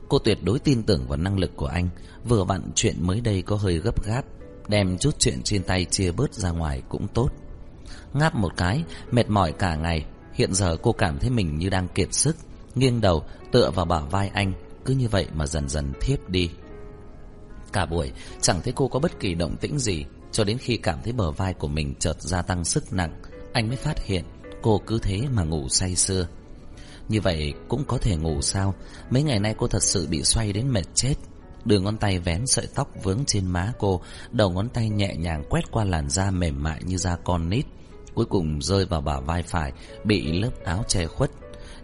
Cô tuyệt đối tin tưởng vào năng lực của anh. Vừa vặn chuyện mới đây có hơi gấp gáp. Đem chút chuyện trên tay chia bớt ra ngoài cũng tốt. Ngáp một cái, Mệt mỏi cả ngày. Hiện giờ cô cảm thấy mình như đang kiệt sức. Nghiêng đầu, tựa vào bả vai anh. Cứ như vậy mà dần dần thiếp đi. Cả buổi, chẳng thấy cô có bất kỳ động tĩnh gì, Cho đến khi cảm thấy bờ vai của mình chợt gia tăng sức nặng, Anh mới phát hiện Cô cứ thế mà ngủ say sưa. Như vậy cũng có thể ngủ sao? Mấy ngày nay cô thật sự bị xoay đến mệt chết. Đường ngón tay vén sợi tóc vướng trên má cô, Đầu ngón tay nhẹ nhàng quét qua làn da mềm mại như da con nít, Cuối cùng rơi vào bả vai phải, Bị lớp áo che khuất.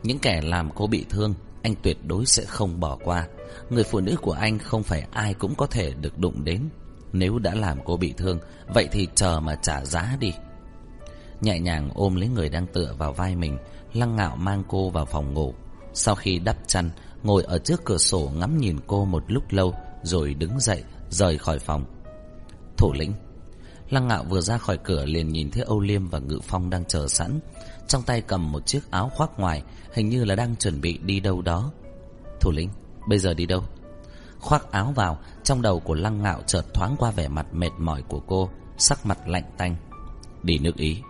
Những kẻ làm cô bị thương anh tuyệt đối sẽ không bỏ qua. Người phụ nữ của anh không phải ai cũng có thể được đụng đến. Nếu đã làm cô bị thương, vậy thì chờ mà trả giá đi. Nhẹ nhàng ôm lấy người đang tựa vào vai mình, Lăng Ngạo mang cô vào phòng ngủ. Sau khi đắp chăn, ngồi ở trước cửa sổ ngắm nhìn cô một lúc lâu, rồi đứng dậy, rời khỏi phòng. Thủ lĩnh Lăng Ngạo vừa ra khỏi cửa liền nhìn thấy Âu Liêm và Ngự Phong đang chờ sẵn. Trong tay cầm một chiếc áo khoác ngoài, hình như là đang chuẩn bị đi đâu đó. Thủ lĩnh, bây giờ đi đâu? Khoác áo vào, trong đầu của Lăng Ngạo chợt thoáng qua vẻ mặt mệt mỏi của cô, sắc mặt lạnh tanh. Đi nước Ý.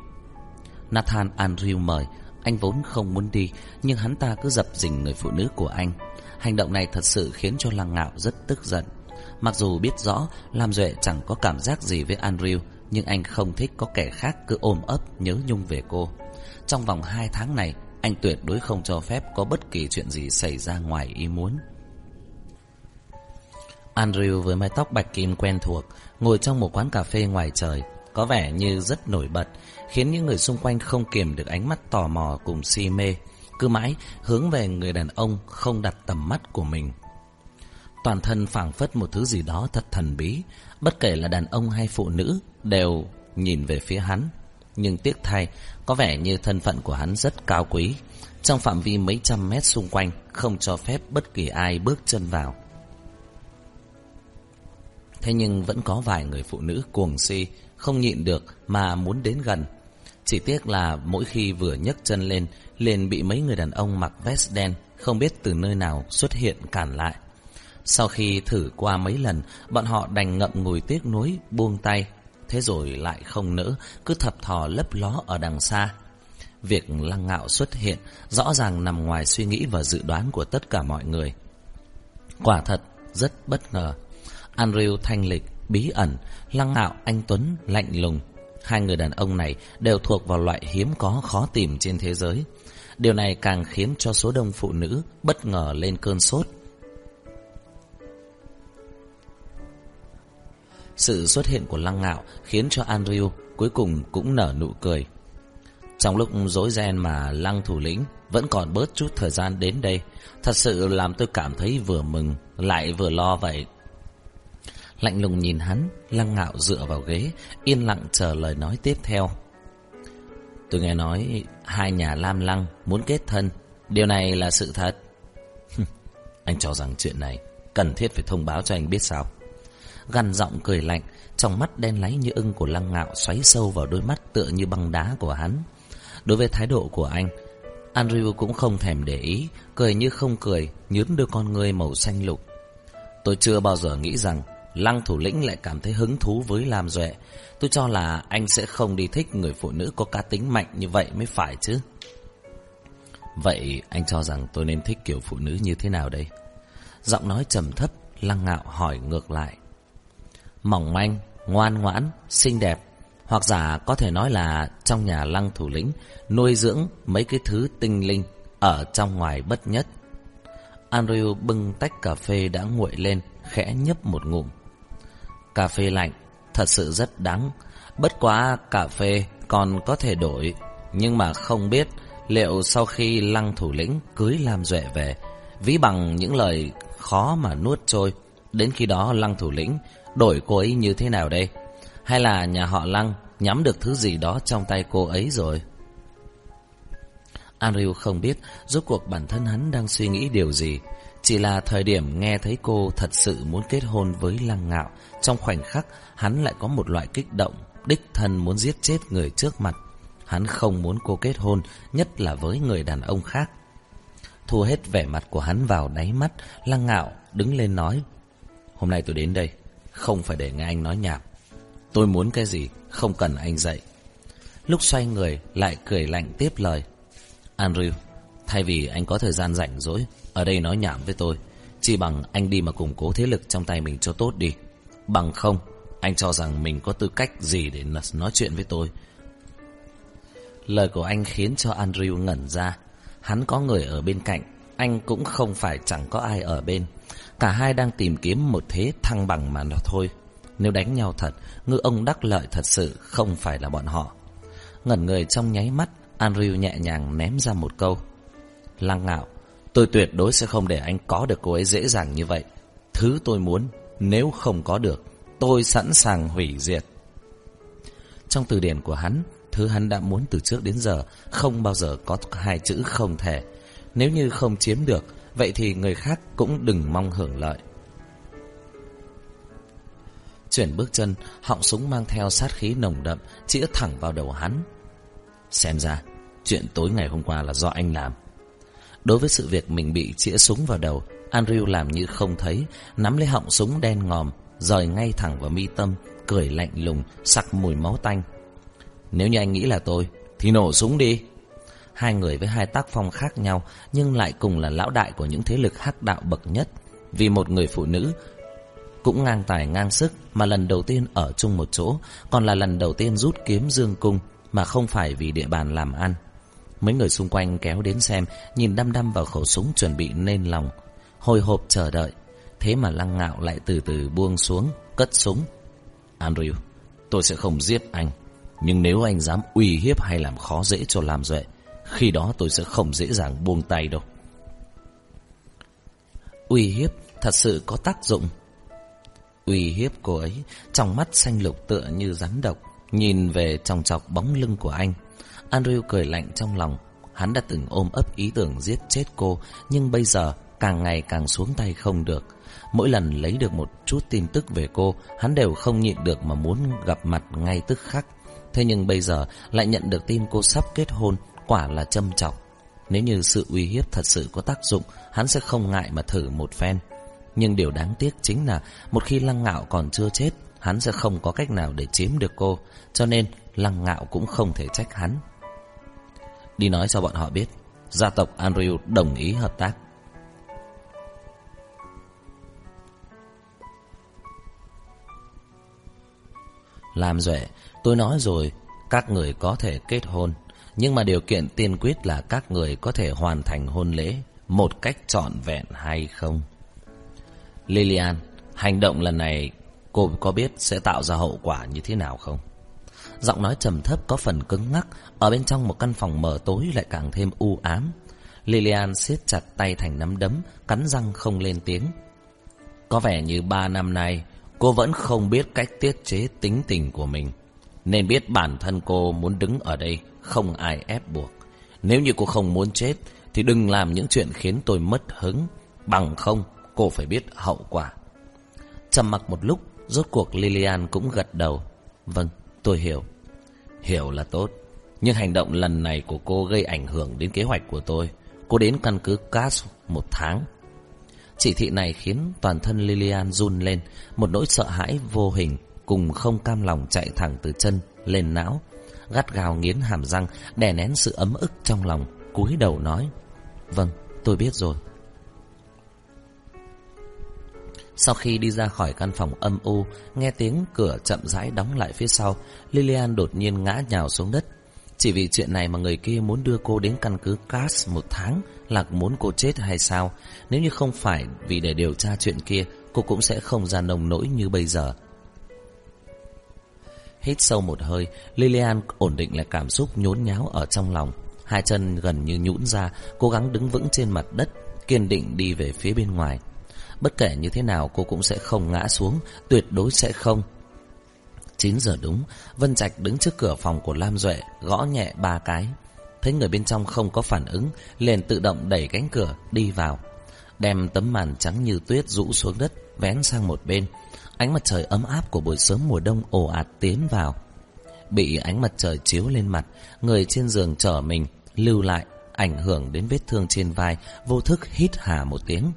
Nathan Andrew mời, anh vốn không muốn đi, nhưng hắn ta cứ dập dình người phụ nữ của anh. Hành động này thật sự khiến cho Lăng Ngạo rất tức giận. Mặc dù biết rõ Lam Duệ chẳng có cảm giác gì với Andrew, nhưng anh không thích có kẻ khác cứ ôm ấp nhớ nhung về cô. Trong vòng 2 tháng này, anh tuyệt đối không cho phép có bất kỳ chuyện gì xảy ra ngoài ý muốn. Andrew với mái tóc bạch kim quen thuộc, ngồi trong một quán cà phê ngoài trời, có vẻ như rất nổi bật, khiến những người xung quanh không kiềm được ánh mắt tò mò cùng si mê, cứ mãi hướng về người đàn ông không đặt tầm mắt của mình. Toàn thân phảng phất một thứ gì đó thật thần bí, bất kể là đàn ông hay phụ nữ đều nhìn về phía hắn. Nhưng tiếc thay, có vẻ như thân phận của hắn rất cao quý. Trong phạm vi mấy trăm mét xung quanh, không cho phép bất kỳ ai bước chân vào. Thế nhưng vẫn có vài người phụ nữ cuồng si, không nhịn được mà muốn đến gần. Chỉ tiếc là mỗi khi vừa nhấc chân lên, liền bị mấy người đàn ông mặc vest đen, không biết từ nơi nào xuất hiện cản lại. Sau khi thử qua mấy lần, bọn họ đành ngậm ngùi tiếc nuối, buông tay. Thế rồi lại không nỡ, cứ thập thò lấp ló ở đằng xa. Việc lăng ngạo xuất hiện rõ ràng nằm ngoài suy nghĩ và dự đoán của tất cả mọi người. Quả thật, rất bất ngờ. Andrew thanh lịch, bí ẩn, lăng ngạo, anh Tuấn, lạnh lùng. Hai người đàn ông này đều thuộc vào loại hiếm có khó tìm trên thế giới. Điều này càng khiến cho số đông phụ nữ bất ngờ lên cơn sốt. Sự xuất hiện của Lăng Ngạo khiến cho Andrew cuối cùng cũng nở nụ cười. Trong lúc rối ren mà Lăng thủ lĩnh vẫn còn bớt chút thời gian đến đây, thật sự làm tôi cảm thấy vừa mừng lại vừa lo vậy. Lạnh lùng nhìn hắn, Lăng Ngạo dựa vào ghế, yên lặng chờ lời nói tiếp theo. Tôi nghe nói hai nhà Lam Lăng muốn kết thân, điều này là sự thật. anh cho rằng chuyện này cần thiết phải thông báo cho anh biết sao? Gằn giọng cười lạnh, trong mắt đen láy như ưng của lăng ngạo xoáy sâu vào đôi mắt tựa như băng đá của hắn. Đối với thái độ của anh, Andrew cũng không thèm để ý, cười như không cười, nhướng đôi con người màu xanh lục. Tôi chưa bao giờ nghĩ rằng Lăng thủ lĩnh lại cảm thấy hứng thú với Lam Duệ. Tôi cho là anh sẽ không đi thích người phụ nữ có cá tính mạnh như vậy mới phải chứ. Vậy anh cho rằng tôi nên thích kiểu phụ nữ như thế nào đây? Giọng nói trầm thấp, lăng ngạo hỏi ngược lại mỏng manh, ngoan ngoãn, xinh đẹp. Hoặc giả có thể nói là trong nhà lăng thủ lĩnh nuôi dưỡng mấy cái thứ tinh linh ở trong ngoài bất nhất. Andrew bưng tách cà phê đã nguội lên, khẽ nhấp một ngụm. Cà phê lạnh, thật sự rất đắng. Bất quá cà phê còn có thể đổi, nhưng mà không biết liệu sau khi lăng thủ lĩnh cưới làm duệ về, ví bằng những lời khó mà nuốt trôi. Đến khi đó lăng thủ lĩnh Đổi cô ấy như thế nào đây? Hay là nhà họ Lăng nhắm được thứ gì đó trong tay cô ấy rồi? Andrew không biết rốt cuộc bản thân hắn đang suy nghĩ điều gì. Chỉ là thời điểm nghe thấy cô thật sự muốn kết hôn với Lăng Ngạo, trong khoảnh khắc hắn lại có một loại kích động, đích thân muốn giết chết người trước mặt. Hắn không muốn cô kết hôn, nhất là với người đàn ông khác. Thu hết vẻ mặt của hắn vào đáy mắt, Lăng Ngạo đứng lên nói, Hôm nay tôi đến đây không phải để nghe anh nói nhảm. Tôi muốn cái gì Không cần anh dạy. Lúc xoay người lại cười lạnh tiếp lời. Andrew, Thay vì anh có thời gian rảnh rỗi, Ở đây nói nhảm với tôi, Chỉ bằng anh đi mà củng cố thế lực trong tay mình cho tốt đi. Bằng không, Anh cho rằng mình có tư cách gì để nói chuyện với tôi. Lời của anh khiến cho Andrew ngẩn ra. Hắn có người ở bên cạnh, Anh cũng không phải chẳng có ai ở bên. Cả hai đang tìm kiếm một thế thăng bằng mà thôi. Nếu đánh nhau thật, ngư ông đắc lợi thật sự không phải là bọn họ. Ngẩn người trong nháy mắt, Andrew nhẹ nhàng ném ra một câu. Lăng ngạo, Tôi tuyệt đối sẽ không để anh có được cô ấy dễ dàng như vậy. Thứ tôi muốn, nếu không có được, tôi sẵn sàng hủy diệt. Trong từ điển của hắn, thứ hắn đã muốn từ trước đến giờ không bao giờ có hai chữ không thể. Nếu như không chiếm được, vậy thì người khác cũng đừng mong hưởng lợi. Chuyển bước chân, họng súng mang theo sát khí nồng đậm, chĩa thẳng vào đầu hắn. Xem ra, chuyện tối ngày hôm qua là do anh làm. Đối với sự việc mình bị chĩa súng vào đầu, Andrew làm như không thấy, nắm lấy họng súng đen ngòm, rời ngay thẳng vào mi tâm, cười lạnh lùng, sặc mùi máu tanh. Nếu như anh nghĩ là tôi, thì nổ súng đi. Hai người với hai tác phong khác nhau, nhưng lại cùng là lão đại của những thế lực hắc đạo bậc nhất. Vì một người phụ nữ cũng ngang tài ngang sức mà lần đầu tiên ở chung một chỗ, còn là lần đầu tiên rút kiếm dương cung mà không phải vì địa bàn làm ăn. Mấy người xung quanh kéo đến xem, nhìn đăm đăm vào khẩu súng chuẩn bị lên lòng, hồi hộp chờ đợi. Thế mà lăng ngạo lại từ từ buông xuống, cất súng. Andrew, tôi sẽ không giết anh. Nhưng nếu anh dám uy hiếp hay làm khó dễ cho Lam Duệ, khi đó tôi sẽ không dễ dàng buông tay đâu. Uy hiếp thật sự có tác dụng. Uy hiếp cô ấy, trong mắt xanh lục tựa như rắn độc, nhìn về trong chọc bóng lưng của anh. Andrew cười lạnh trong lòng. Hắn đã từng ôm ấp ý tưởng giết chết cô, nhưng bây giờ càng ngày càng xuống tay không được. Mỗi lần lấy được một chút tin tức về cô, hắn đều không nhịn được mà muốn gặp mặt ngay tức khắc. Thế nhưng bây giờ lại nhận được tin cô sắp kết hôn, quả là châm chọc. Nếu như sự uy hiếp thật sự có tác dụng, hắn sẽ không ngại mà thử một phen. Nhưng điều đáng tiếc chính là một khi lăng ngạo còn chưa chết, hắn sẽ không có cách nào để chiếm được cô, cho nên lăng ngạo cũng không thể trách hắn. Đi nói cho bọn họ biết, gia tộc Andrew đồng ý hợp tác. Làm duệ, tôi nói rồi, các người có thể kết hôn, nhưng mà điều kiện tiên quyết là các người có thể hoàn thành hôn lễ một cách trọn vẹn hay không. Lilian, hành động lần này cô có biết sẽ tạo ra hậu quả như thế nào không? Giọng nói trầm thấp có phần cứng ngắc, ở bên trong một căn phòng mờ tối lại càng thêm u ám. Lilian siết chặt tay thành nắm đấm, cắn răng không lên tiếng. Có vẻ như ba năm nay, cô vẫn không biết cách tiết chế tính tình của mình. Nên biết bản thân cô muốn đứng ở đây, không ai ép buộc. Nếu như cô không muốn chết, thì đừng làm những chuyện khiến tôi mất hứng. Bằng không, cô phải biết hậu quả. Trầm mặc một lúc, rốt cuộc Lilian cũng gật đầu. Vâng, tôi hiểu. Hiểu là tốt. Nhưng hành động lần này của cô gây ảnh hưởng đến kế hoạch của tôi. Cô đến căn cứ CAS một tháng. Chỉ thị này khiến toàn thân Lilian run lên, một nỗi sợ hãi vô hình cùng không cam lòng chạy thẳng từ chân lên não. Gắt gào nghiến hàm răng, đè nén sự ấm ức trong lòng, cúi đầu nói. Vâng, tôi biết rồi. Sau khi đi ra khỏi căn phòng âm u, nghe tiếng cửa chậm rãi đóng lại phía sau, Lilian đột nhiên ngã nhào xuống đất. Chỉ vì chuyện này mà người kia muốn đưa cô đến căn cứ Cass một tháng là muốn cô chết hay sao? Nếu như không phải vì để điều tra chuyện kia, cô cũng sẽ không ra nồng nỗi như bây giờ. Hít sâu một hơi, Lilian ổn định lại cảm xúc nhốn nháo ở trong lòng. Hai chân gần như nhũn ra, cố gắng đứng vững trên mặt đất, kiên định đi về phía bên ngoài. Bất kể như thế nào cô cũng sẽ không ngã xuống, tuyệt đối sẽ không. 9 giờ đúng, Vân Trạch đứng trước cửa phòng của Lam Duệ, gõ nhẹ ba cái. Thấy người bên trong không có phản ứng, liền tự động đẩy cánh cửa, đi vào. Đem tấm màn trắng như tuyết rũ xuống đất, vén sang một bên. Ánh mặt trời ấm áp của buổi sớm mùa đông ồ ạt tiến vào. Bị ánh mặt trời chiếu lên mặt, người trên giường trở mình, lưu lại, ảnh hưởng đến vết thương trên vai, vô thức hít hà một tiếng.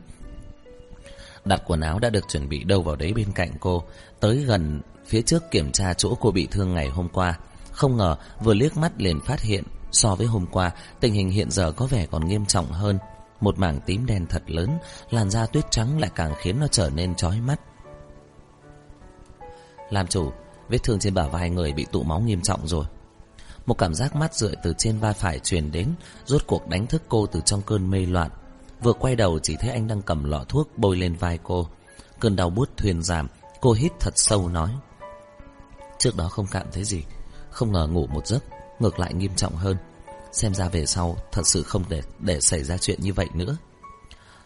Đặt quần áo đã được chuẩn bị đâu vào đấy bên cạnh cô Tới gần phía trước kiểm tra chỗ cô bị thương ngày hôm qua Không ngờ vừa liếc mắt liền phát hiện So với hôm qua Tình hình hiện giờ có vẻ còn nghiêm trọng hơn Một mảng tím đen thật lớn Làn da tuyết trắng lại càng khiến nó trở nên chói mắt làm chủ Vết thương trên bả vai người bị tụ máu nghiêm trọng rồi Một cảm giác mát rượi từ trên vai phải truyền đến Rốt cuộc đánh thức cô từ trong cơn mê loạn Vừa quay đầu chỉ thấy anh đang cầm lọ thuốc bôi lên vai cô. Cơn đau buốt thuyền giảm, cô hít thật sâu nói. Trước đó không cảm thấy gì, không ngờ ngủ một giấc, ngược lại nghiêm trọng hơn. Xem ra về sau thật sự không để để xảy ra chuyện như vậy nữa.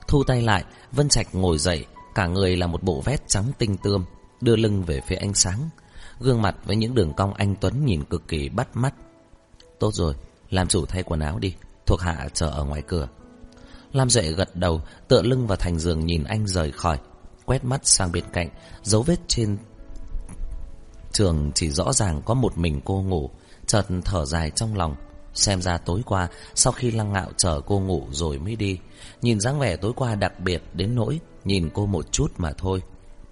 Thu tay lại, Vân Trạch ngồi dậy, cả người là một bộ vét trắng tinh tươm, đưa lưng về phía ánh sáng. Gương mặt với những đường cong anh Tuấn nhìn cực kỳ bắt mắt. Tốt rồi, làm chủ thay quần áo đi, thuộc hạ chờ ở ngoài cửa. Lam Duệ gật đầu, tựa lưng vào thành giường nhìn anh rời khỏi, quét mắt sang bên cạnh, dấu vết trên trường chỉ rõ ràng có một mình cô ngủ, chợt thở dài trong lòng. Xem ra tối qua, sau khi lăng ngạo chờ cô ngủ rồi mới đi, nhìn dáng vẻ tối qua đặc biệt đến nỗi nhìn cô một chút mà thôi.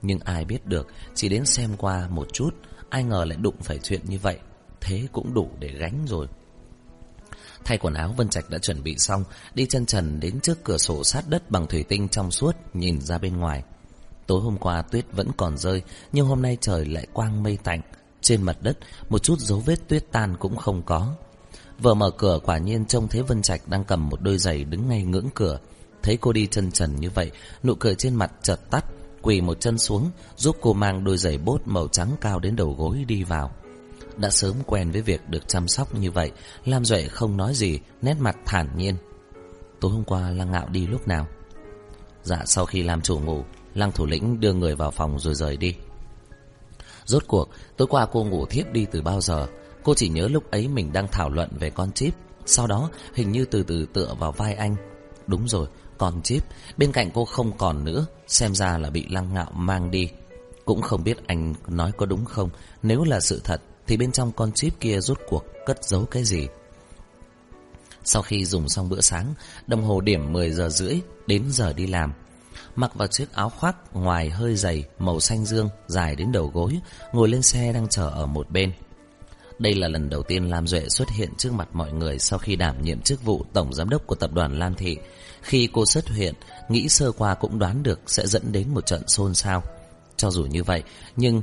Nhưng ai biết được, chỉ đến xem qua một chút, ai ngờ lại đụng phải chuyện như vậy. Thế cũng đủ để gánh rồi. Thay quần áo Vân Trạch đã chuẩn bị xong, đi chân trần đến trước cửa sổ sát đất bằng thủy tinh trong suốt, nhìn ra bên ngoài. Tối hôm qua tuyết vẫn còn rơi, nhưng hôm nay trời lại quang mây tạnh. Trên mặt đất, một chút dấu vết tuyết tan cũng không có. Vừa mở cửa quả nhiên trông thấy Vân Trạch đang cầm một đôi giày đứng ngay ngưỡng cửa. Thấy cô đi chân trần như vậy, nụ cười trên mặt chợt tắt, quỳ một chân xuống, giúp cô mang đôi giày bốt màu trắng cao đến đầu gối đi vào. Đã sớm quen với việc được chăm sóc như vậy, Lam Duệ không nói gì, nét mặt thản nhiên. Tối hôm qua Lăng Ngạo đi lúc nào? Dạ sau khi làm chủ ngủ, Lăng thủ lĩnh đưa người vào phòng rồi rời đi. Rốt cuộc, tối qua cô ngủ thiếp đi từ bao giờ? Cô chỉ nhớ lúc ấy mình đang thảo luận về con chip. Sau đó, hình như từ từ tựa vào vai anh. Đúng rồi, con chip. Bên cạnh cô không còn nữa. Xem ra là bị lăng ngạo mang đi. Cũng không biết anh nói có đúng không. Nếu là sự thật, thì bên trong con chip kia rốt cuộc cất giấu cái gì? Sau khi dùng xong bữa sáng, đồng hồ điểm 10 giờ rưỡi, đến giờ đi làm. Mặc vào chiếc áo khoác ngoài hơi dày, màu xanh dương, dài đến đầu gối, ngồi lên xe đang chờ ở một bên. Đây là lần đầu tiên Lam Duệ xuất hiện trước mặt mọi người sau khi đảm nhiệm chức vụ Tổng Giám đốc của Tập đoàn Lam Thị. Khi cô xuất hiện, nghĩ sơ qua cũng đoán được sẽ dẫn đến một trận xôn xao. Cho dù như vậy, nhưng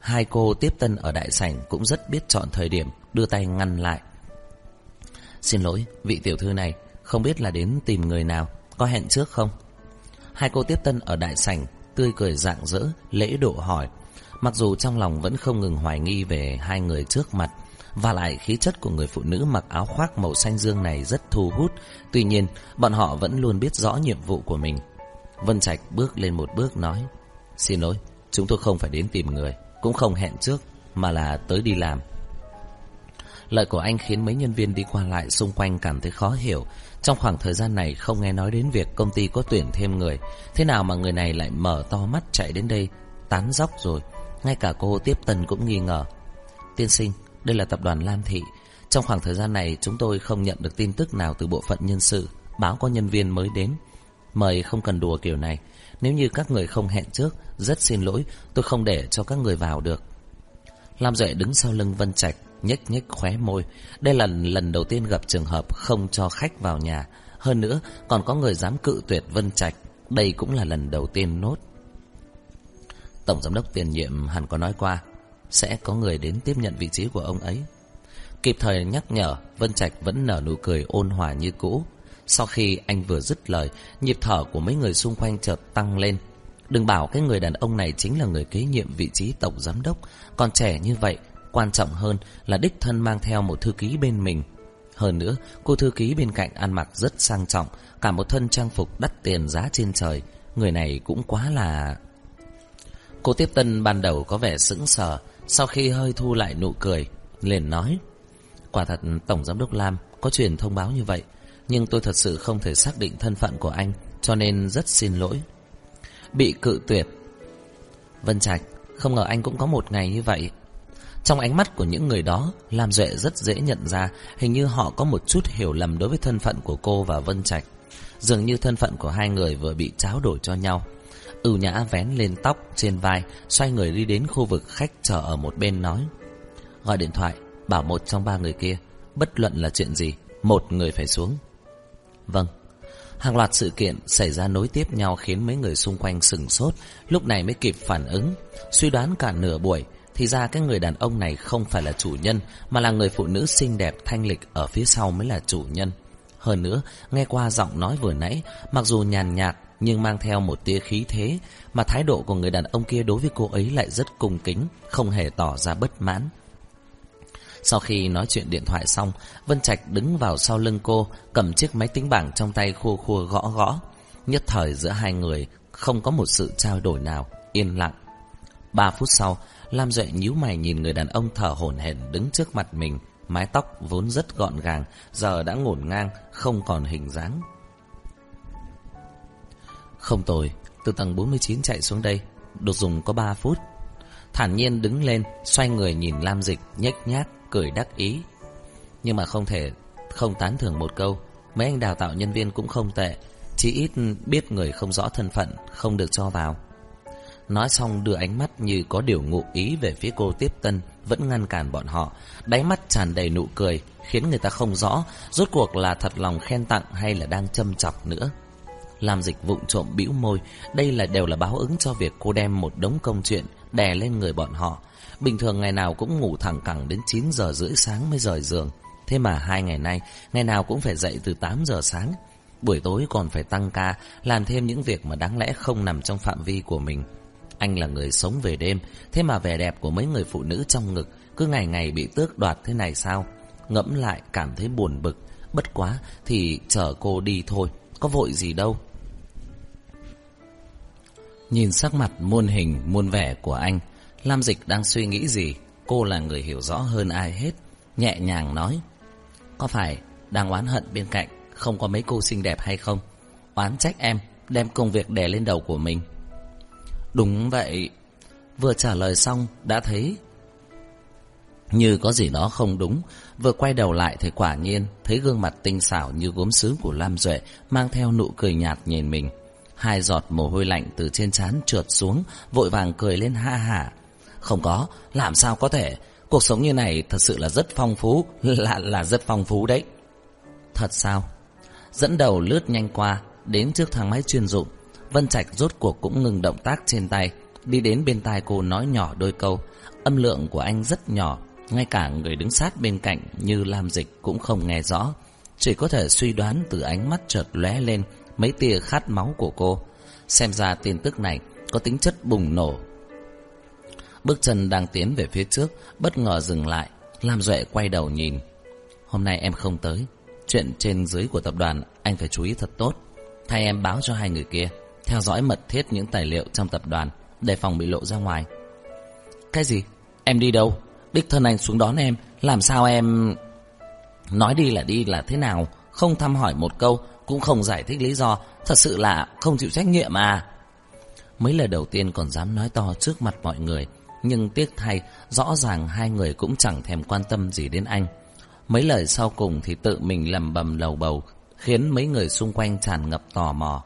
hai cô tiếp tân ở đại sảnh cũng rất biết chọn thời điểm, đưa tay ngăn lại. Xin lỗi, vị tiểu thư này, không biết là đến tìm người nào, có hẹn trước không? Hai cô tiếp tân ở đại sảnh, tươi cười rạng rỡ, lễ độ hỏi. Mặc dù trong lòng vẫn không ngừng hoài nghi về hai người trước mặt, và lại khí chất của người phụ nữ mặc áo khoác màu xanh dương này rất thu hút, tuy nhiên bọn họ vẫn luôn biết rõ nhiệm vụ của mình. Vân Trạch bước lên một bước nói, Xin lỗi, chúng tôi không phải đến tìm người, cũng không hẹn trước, mà là tới đi làm. Lời của anh khiến mấy nhân viên đi qua lại xung quanh cảm thấy khó hiểu. Trong khoảng thời gian này không nghe nói đến việc công ty có tuyển thêm người. Thế nào mà người này lại mở to mắt chạy đến đây, tán dóc rồi. Ngay cả cô tiếp tần cũng nghi ngờ. Tiên sinh, đây là tập đoàn Lam Thị. Trong khoảng thời gian này chúng tôi không nhận được tin tức nào từ bộ phận nhân sự. Báo có nhân viên mới đến. Mời không cần đùa kiểu này. Nếu như các người không hẹn trước, rất xin lỗi, tôi không để cho các người vào được. Lam Duệ đứng sau lưng Vân Trạch, nhếch nhếch khóe môi. Đây là lần đầu tiên gặp trường hợp không cho khách vào nhà. Hơn nữa, còn có người dám cự tuyệt Vân Trạch. Đây cũng là lần đầu tiên nốt. Tổng giám đốc tiền nhiệm hẳn có nói qua, sẽ có người đến tiếp nhận vị trí của ông ấy. Kịp thời nhắc nhở, Vân Trạch vẫn nở nụ cười ôn hòa như cũ. Sau khi anh vừa dứt lời, nhịp thở của mấy người xung quanh chợt tăng lên. Đừng bảo cái người đàn ông này chính là người kế nhiệm vị trí tổng giám đốc, còn trẻ như vậy, quan trọng hơn là đích thân mang theo một thư ký bên mình. Hơn nữa, cô thư ký bên cạnh ăn mặc rất sang trọng, cả một thân trang phục đắt tiền giá trên trời. Người này cũng quá là... Cô tiếp tân ban đầu có vẻ sững sờ, sau khi hơi thu lại nụ cười, liền nói. Quả thật Tổng Giám đốc Lam có truyền thông báo như vậy, nhưng tôi thật sự không thể xác định thân phận của anh, cho nên rất xin lỗi. Bị cự tuyệt. Vân Trạch, không ngờ anh cũng có một ngày như vậy. Trong ánh mắt của những người đó, Lam Duệ rất dễ nhận ra hình như họ có một chút hiểu lầm đối với thân phận của cô và Vân Trạch. Dường như thân phận của hai người vừa bị tráo đổi cho nhau. Ưu nhã vén lên tóc trên vai, xoay người đi đến khu vực khách chờ ở một bên nói. Gọi điện thoại, bảo một trong ba người kia, bất luận là chuyện gì, một người phải xuống. Vâng. Hàng loạt sự kiện xảy ra nối tiếp nhau khiến mấy người xung quanh sừng sốt, lúc này mới kịp phản ứng. Suy đoán cả nửa buổi, thì ra cái người đàn ông này không phải là chủ nhân, mà là người phụ nữ xinh đẹp thanh lịch ở phía sau mới là chủ nhân. Hơn nữa, nghe qua giọng nói vừa nãy, mặc dù nhàn nhạt nhưng mang theo một tia khí thế, mà thái độ của người đàn ông kia đối với cô ấy lại rất cung kính, không hề tỏ ra bất mãn. Sau khi nói chuyện điện thoại xong, Vân Trạch đứng vào sau lưng cô, cầm chiếc máy tính bảng trong tay khua khua gõ gõ. Nhất thời giữa hai người không có một sự trao đổi nào, yên lặng. Ba phút sau, Lam Duệ nhíu mày nhìn người đàn ông thở hổn hển đứng trước mặt mình, mái tóc vốn rất gọn gàng, giờ đã ngổn ngang, không còn hình dáng. Không tồi, từ tầng 49 chạy xuống đây, được dùng có 3 phút. Thản nhiên đứng lên, xoay người nhìn Lam Dịch, nhếch nhác, cười đắc ý. Nhưng mà không thể không tán thưởng một câu, mấy anh đào tạo nhân viên cũng không tệ, chỉ ít biết người không rõ thân phận, không được cho vào. Nói xong đưa ánh mắt như có điều ngụ ý về phía cô tiếp tân, vẫn ngăn cản bọn họ. Đáy mắt tràn đầy nụ cười, khiến người ta không rõ rốt cuộc là thật lòng khen tặng hay là đang châm chọc nữa. Làm dịch vụng trộm bĩu môi, đây là đều là báo ứng cho việc cô đem một đống công chuyện đè lên người bọn họ. Bình thường ngày nào cũng ngủ thẳng cẳng đến 9 giờ rưỡi sáng mới rời giường. Thế mà hai ngày nay, ngày nào cũng phải dậy từ 8 giờ sáng. Buổi tối còn phải tăng ca, làm thêm những việc mà đáng lẽ không nằm trong phạm vi của mình. Anh là người sống về đêm, thế mà vẻ đẹp của mấy người phụ nữ trong ngực cứ ngày ngày bị tước đoạt thế này sao? Ngẫm lại cảm thấy buồn bực, bất quá thì chờ cô đi thôi, có vội gì đâu. Nhìn sắc mặt muôn hình muôn vẻ của anh, Lam Dịch đang suy nghĩ gì, cô là người hiểu rõ hơn ai hết, nhẹ nhàng nói. Có phải đang oán hận bên cạnh, không có mấy cô xinh đẹp hay không? Oán trách em, đem công việc đè lên đầu của mình. Đúng vậy. Vừa trả lời xong, đã thấy như có gì đó không đúng, vừa quay đầu lại thì quả nhiên thấy gương mặt tinh xảo như gốm sứ của Lam Duệ mang theo nụ cười nhạt nhìn mình. Hai giọt mồ hôi lạnh từ trên trán trượt xuống, vội vàng cười lên ha hả. Không có, làm sao có thể, cuộc sống như này thật sự là rất phong phú, là là rất phong phú đấy. Thật sao? Dẫn đầu lướt nhanh qua, đến trước thang máy chuyên dụng, Vân Trạch rốt cuộc cũng ngừng động tác trên tay, đi đến bên tai cô nói nhỏ đôi câu. Âm lượng của anh rất nhỏ, ngay cả người đứng sát bên cạnh như Lam Dịch cũng không nghe rõ. Chỉ có thể suy đoán từ ánh mắt chợt lóe lên mấy tia khát máu của cô. Xem ra tin tức này có tính chất bùng nổ. Bước chân đang tiến về phía trước, bất ngờ dừng lại. Lam Duệ quay đầu nhìn. Hôm nay em không tới. Chuyện trên dưới của tập đoàn anh phải chú ý thật tốt. Thay em báo cho hai người kia theo dõi mật thiết những tài liệu trong tập đoàn để phòng bị lộ ra ngoài. Cái gì? Em đi đâu? Đích thân anh xuống đón em, làm sao em... Nói đi là đi là thế nào, không thăm hỏi một câu, cũng không giải thích lý do, thật sự là không chịu trách nhiệm à. Mấy lời đầu tiên còn dám nói to trước mặt mọi người, nhưng tiếc thay, rõ ràng hai người cũng chẳng thèm quan tâm gì đến anh. Mấy lời sau cùng thì tự mình lầm bầm lầu bầu, khiến mấy người xung quanh tràn ngập tò mò.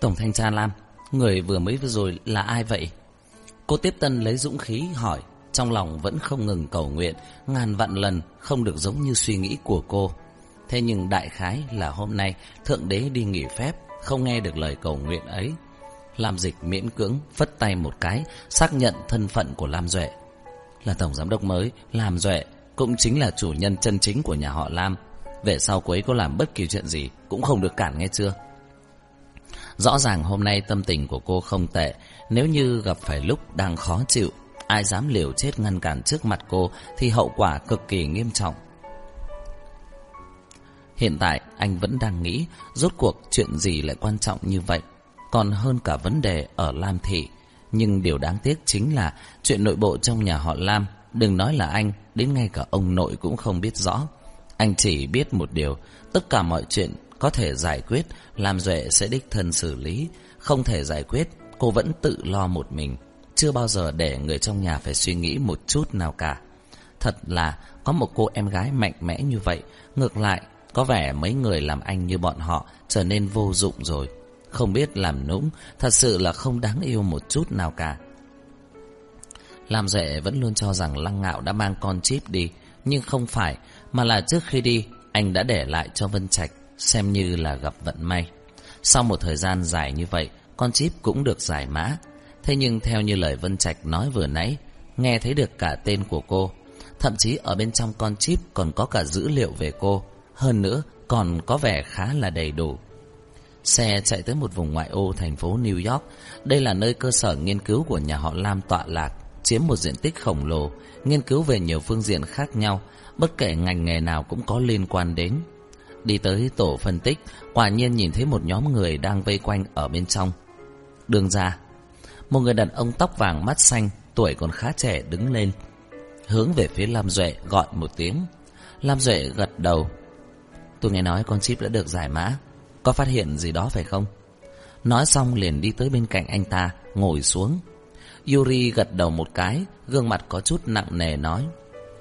Tổng thanh tra Lam, người vừa mới vừa rồi là ai vậy? Cô tiếp tân lấy dũng khí hỏi, trong lòng vẫn không ngừng cầu nguyện, ngàn vạn lần không được giống như suy nghĩ của cô. Thế nhưng đại khái là hôm nay Thượng Đế đi nghỉ phép, không nghe được lời cầu nguyện ấy. Lam Dịch miễn cưỡng phất tay một cái, xác nhận thân phận của Lam Duệ. Là tổng giám đốc mới, Lam Duệ, cũng chính là chủ nhân chân chính của nhà họ Lam. Về sau cô ấy có làm bất kỳ chuyện gì, cũng không được cản nghe chưa? Rõ ràng hôm nay tâm tình của cô không tệ, nếu như gặp phải lúc đang khó chịu, ai dám liều chết ngăn cản trước mặt cô thì hậu quả cực kỳ nghiêm trọng. Hiện tại anh vẫn đang nghĩ rốt cuộc chuyện gì lại quan trọng như vậy, còn hơn cả vấn đề ở Lam Thị. Nhưng điều đáng tiếc chính là chuyện nội bộ trong nhà họ Lam, đừng nói là anh, đến ngay cả ông nội cũng không biết rõ. Anh chỉ biết một điều, tất cả mọi chuyện có thể giải quyết, Lam Duệ sẽ đích thân xử lý. Không thể giải quyết, cô vẫn tự lo một mình. Chưa bao giờ để người trong nhà phải suy nghĩ một chút nào cả. Thật là có một cô em gái mạnh mẽ như vậy. Ngược lại, có vẻ mấy người làm anh như bọn họ trở nên vô dụng rồi. Không biết làm nũng, thật sự là không đáng yêu một chút nào cả. Lam rể vẫn luôn cho rằng Lăng Ngạo đã mang con chip đi, nhưng không phải, mà là trước khi đi, anh đã để lại cho Vân Trạch xem như là gặp vận may. Sau một thời gian dài như vậy, con chip cũng được giải mã. Thế nhưng theo như lời Vân Trạch nói vừa nãy, nghe thấy được cả tên của cô. Thậm chí ở bên trong con chip còn có cả dữ liệu về cô. Hơn nữa, còn có vẻ khá là đầy đủ. Xe chạy tới một vùng ngoại ô thành phố New York. Đây là nơi cơ sở nghiên cứu của nhà họ Lam tọa lạc, chiếm một diện tích khổng lồ, nghiên cứu về nhiều phương diện khác nhau, bất kể ngành nghề nào cũng có liên quan đến. Đi tới tổ phân tích, quả nhiên nhìn thấy một nhóm người đang vây quanh ở bên trong. Đường ra, một người đàn ông tóc vàng mắt xanh, tuổi còn khá trẻ đứng lên, hướng về phía Lam Duệ gọi một tiếng. Lam Duệ gật đầu. Tôi nghe nói con chip đã được giải mã, có phát hiện gì đó phải không? Nói xong liền đi tới bên cạnh anh ta, ngồi xuống. Yuri gật đầu một cái, gương mặt có chút nặng nề nói.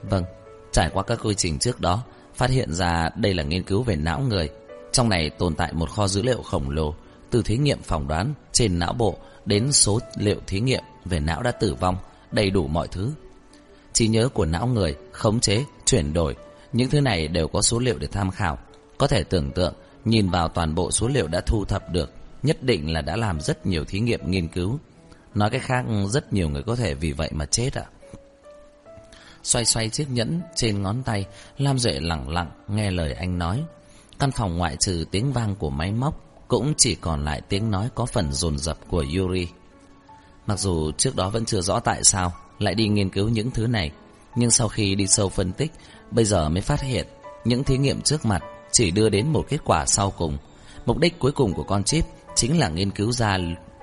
Vâng, trải qua các quy trình trước đó, phát hiện ra đây là nghiên cứu về não người. Trong này tồn tại một kho dữ liệu khổng lồ, từ thí nghiệm phỏng đoán trên não bộ đến số liệu thí nghiệm về não đã tử vong, đầy đủ mọi thứ. Trí nhớ của não người, khống chế, chuyển đổi, những thứ này đều có số liệu để tham khảo. Có thể tưởng tượng, nhìn vào toàn bộ số liệu đã thu thập được, nhất định là đã làm rất nhiều thí nghiệm nghiên cứu. Nói cách khác, rất nhiều người có thể vì vậy mà chết ạ. Xoay xoay chiếc nhẫn trên ngón tay, Lam Duệ lặng lặng nghe lời anh nói. Căn phòng ngoại trừ tiếng vang của máy móc, cũng chỉ còn lại tiếng nói có phần dồn dập của Yuri. Mặc dù trước đó vẫn chưa rõ tại sao lại đi nghiên cứu những thứ này, nhưng sau khi đi sâu phân tích, bây giờ mới phát hiện những thí nghiệm trước mặt chỉ đưa đến một kết quả sau cùng. Mục đích cuối cùng của con chip chính là nghiên cứu ra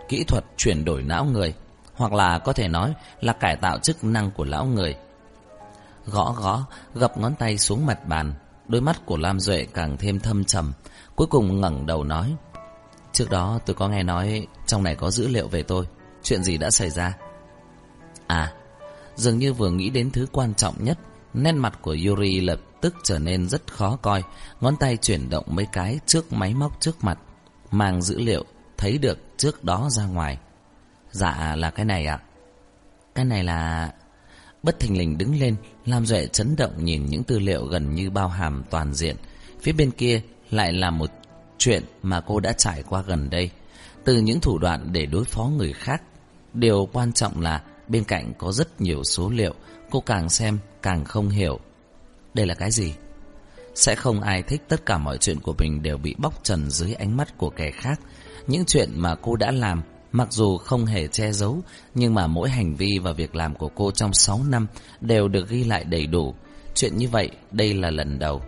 kỹ thuật chuyển đổi não người, hoặc là có thể nói là cải tạo chức năng của lão người. Gõ gõ, gập ngón tay xuống mặt bàn, đôi mắt của Lam Duệ càng thêm thâm trầm, cuối cùng ngẩng đầu nói. Trước đó tôi có nghe nói trong này có dữ liệu về tôi, chuyện gì đã xảy ra? À, dường như vừa nghĩ đến thứ quan trọng nhất, nét mặt của Yuri lập tức trở nên rất khó coi, ngón tay chuyển động mấy cái trước máy móc trước mặt, mang dữ liệu thấy được trước đó ra ngoài. Dạ là cái này ạ. Cái này là... Bất thình lình đứng lên, Lam Duệ chấn động nhìn những tư liệu gần như bao hàm toàn diện. Phía bên kia lại là một chuyện mà cô đã trải qua gần đây. Từ những thủ đoạn để đối phó người khác. Điều quan trọng là bên cạnh có rất nhiều số liệu, cô càng xem càng không hiểu. Đây là cái gì? Sẽ không ai thích tất cả mọi chuyện của mình đều bị bóc trần dưới ánh mắt của kẻ khác. Những chuyện mà cô đã làm, mặc dù không hề che giấu, nhưng mà mỗi hành vi và việc làm của cô trong 6 năm đều được ghi lại đầy đủ. Chuyện như vậy, đây là lần đầu.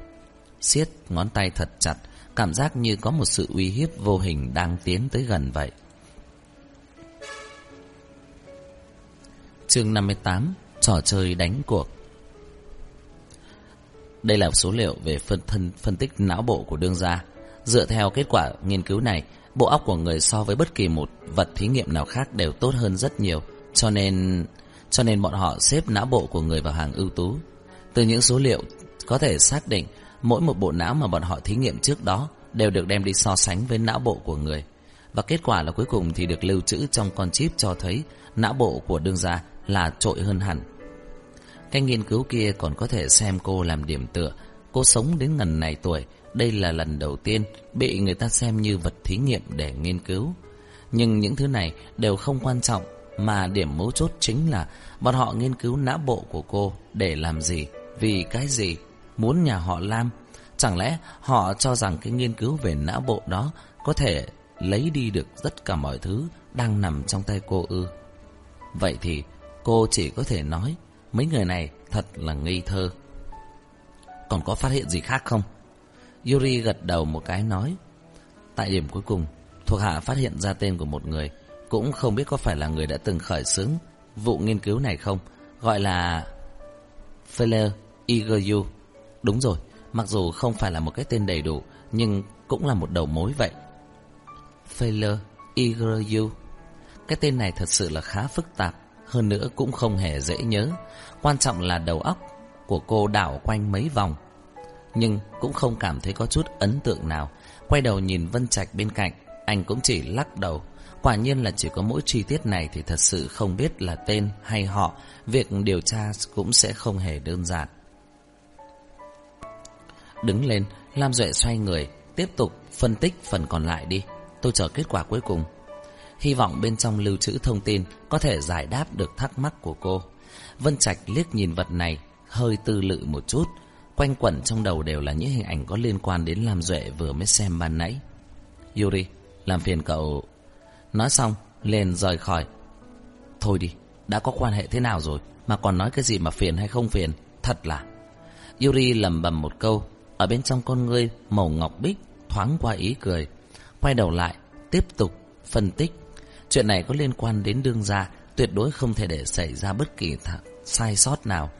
siết ngón tay thật chặt, cảm giác như có một sự uy hiếp vô hình đang tiến tới gần vậy. Chương 58 Trò chơi đánh cuộc Đây là số liệu về phân, thân, phân tích não bộ của đương gia. Dựa theo kết quả nghiên cứu này, bộ óc của người so với bất kỳ một vật thí nghiệm nào khác đều tốt hơn rất nhiều. Cho nên cho nên bọn họ xếp não bộ của người vào hàng ưu tú. Từ những số liệu có thể xác định mỗi một bộ não mà bọn họ thí nghiệm trước đó đều được đem đi so sánh với não bộ của người. Và kết quả là cuối cùng thì được lưu trữ trong con chip cho thấy não bộ của đương gia là trội hơn hẳn. Cái nghiên cứu kia còn có thể xem cô làm điểm tựa. Cô sống đến ngần này tuổi, đây là lần đầu tiên bị người ta xem như vật thí nghiệm để nghiên cứu. Nhưng những thứ này đều không quan trọng, mà điểm mấu chốt chính là bọn họ nghiên cứu não bộ của cô để làm gì, vì cái gì, muốn nhà họ Lam. Chẳng lẽ họ cho rằng cái nghiên cứu về não bộ đó có thể lấy đi được tất cả mọi thứ đang nằm trong tay cô ư? Vậy thì cô chỉ có thể nói mấy người này thật là ngây thơ. Còn có phát hiện gì khác không? Yuri gật đầu một cái nói. Tại điểm cuối cùng, thuộc hạ phát hiện ra tên của một người, cũng không biết có phải là người đã từng khởi xướng vụ nghiên cứu này không, gọi là Feller Igeru. Đúng rồi, mặc dù không phải là một cái tên đầy đủ, nhưng cũng là một đầu mối vậy. Feller Igru, Cái tên này thật sự là khá phức tạp, hơn nữa cũng không hề dễ nhớ. Quan trọng là đầu óc của cô đảo quanh mấy vòng, nhưng cũng không cảm thấy có chút ấn tượng nào. Quay đầu nhìn Vân Trạch bên cạnh, anh cũng chỉ lắc đầu. Quả nhiên là chỉ có mỗi chi tiết này thì thật sự không biết là tên hay họ, việc điều tra cũng sẽ không hề đơn giản. Đứng lên, Lam Duệ xoay người, tiếp tục phân tích phần còn lại đi. Tôi chờ kết quả cuối cùng. Hy vọng bên trong lưu trữ thông tin có thể giải đáp được thắc mắc của cô. Vân Trạch liếc nhìn vật này, hơi tư lự một chút, Quanh quẩn trong đầu đều là những hình ảnh có liên quan đến Lam Duệ vừa mới xem ban nãy. Yuri, làm phiền cậu... Nói xong, liền rời khỏi. Thôi đi, đã có quan hệ thế nào rồi, mà còn nói cái gì mà phiền hay không phiền, thật là... Yuri lầm bầm một câu, ở bên trong con ngươi màu ngọc bích thoáng qua ý cười. Quay đầu lại, tiếp tục phân tích. Chuyện này có liên quan đến đương gia, tuyệt đối không thể để xảy ra bất kỳ sai sót nào.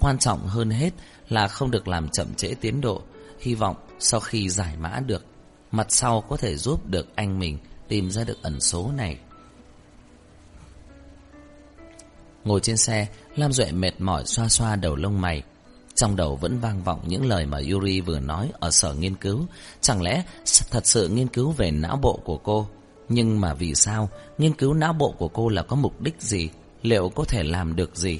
Quan trọng hơn hết là không được làm chậm trễ tiến độ. Hy vọng sau khi giải mã được, mặt sau có thể giúp được anh mình tìm ra được ẩn số này. Ngồi trên xe, Lam Duệ mệt mỏi xoa xoa đầu lông mày. Trong đầu vẫn vang vọng những lời mà Yuri vừa nói ở sở nghiên cứu. Chẳng lẽ thật sự nghiên cứu về não bộ của cô? Nhưng mà vì sao? Nghiên cứu não bộ của cô là có mục đích gì? Liệu có thể làm được gì?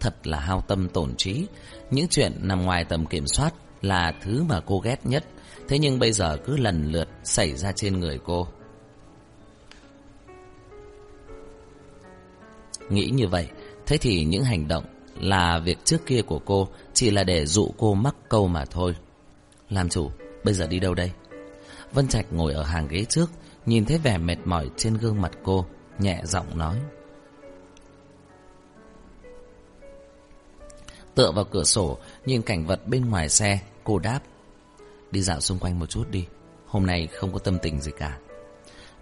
Thật là hao tâm tổn trí. Những chuyện nằm ngoài tầm kiểm soát là thứ mà cô ghét nhất. Thế nhưng bây giờ cứ lần lượt xảy ra trên người cô. Nghĩ như vậy, thế thì những hành động là việc trước kia của cô chỉ là để dụ cô mắc câu mà thôi. Làm chủ, bây giờ đi đâu đây? Vân Trạch ngồi ở hàng ghế trước, nhìn thấy vẻ mệt mỏi trên gương mặt cô, nhẹ giọng nói. Tựa vào cửa sổ, nhìn cảnh vật bên ngoài xe, cô đáp. Đi dạo xung quanh một chút đi, hôm nay không có tâm tình gì cả.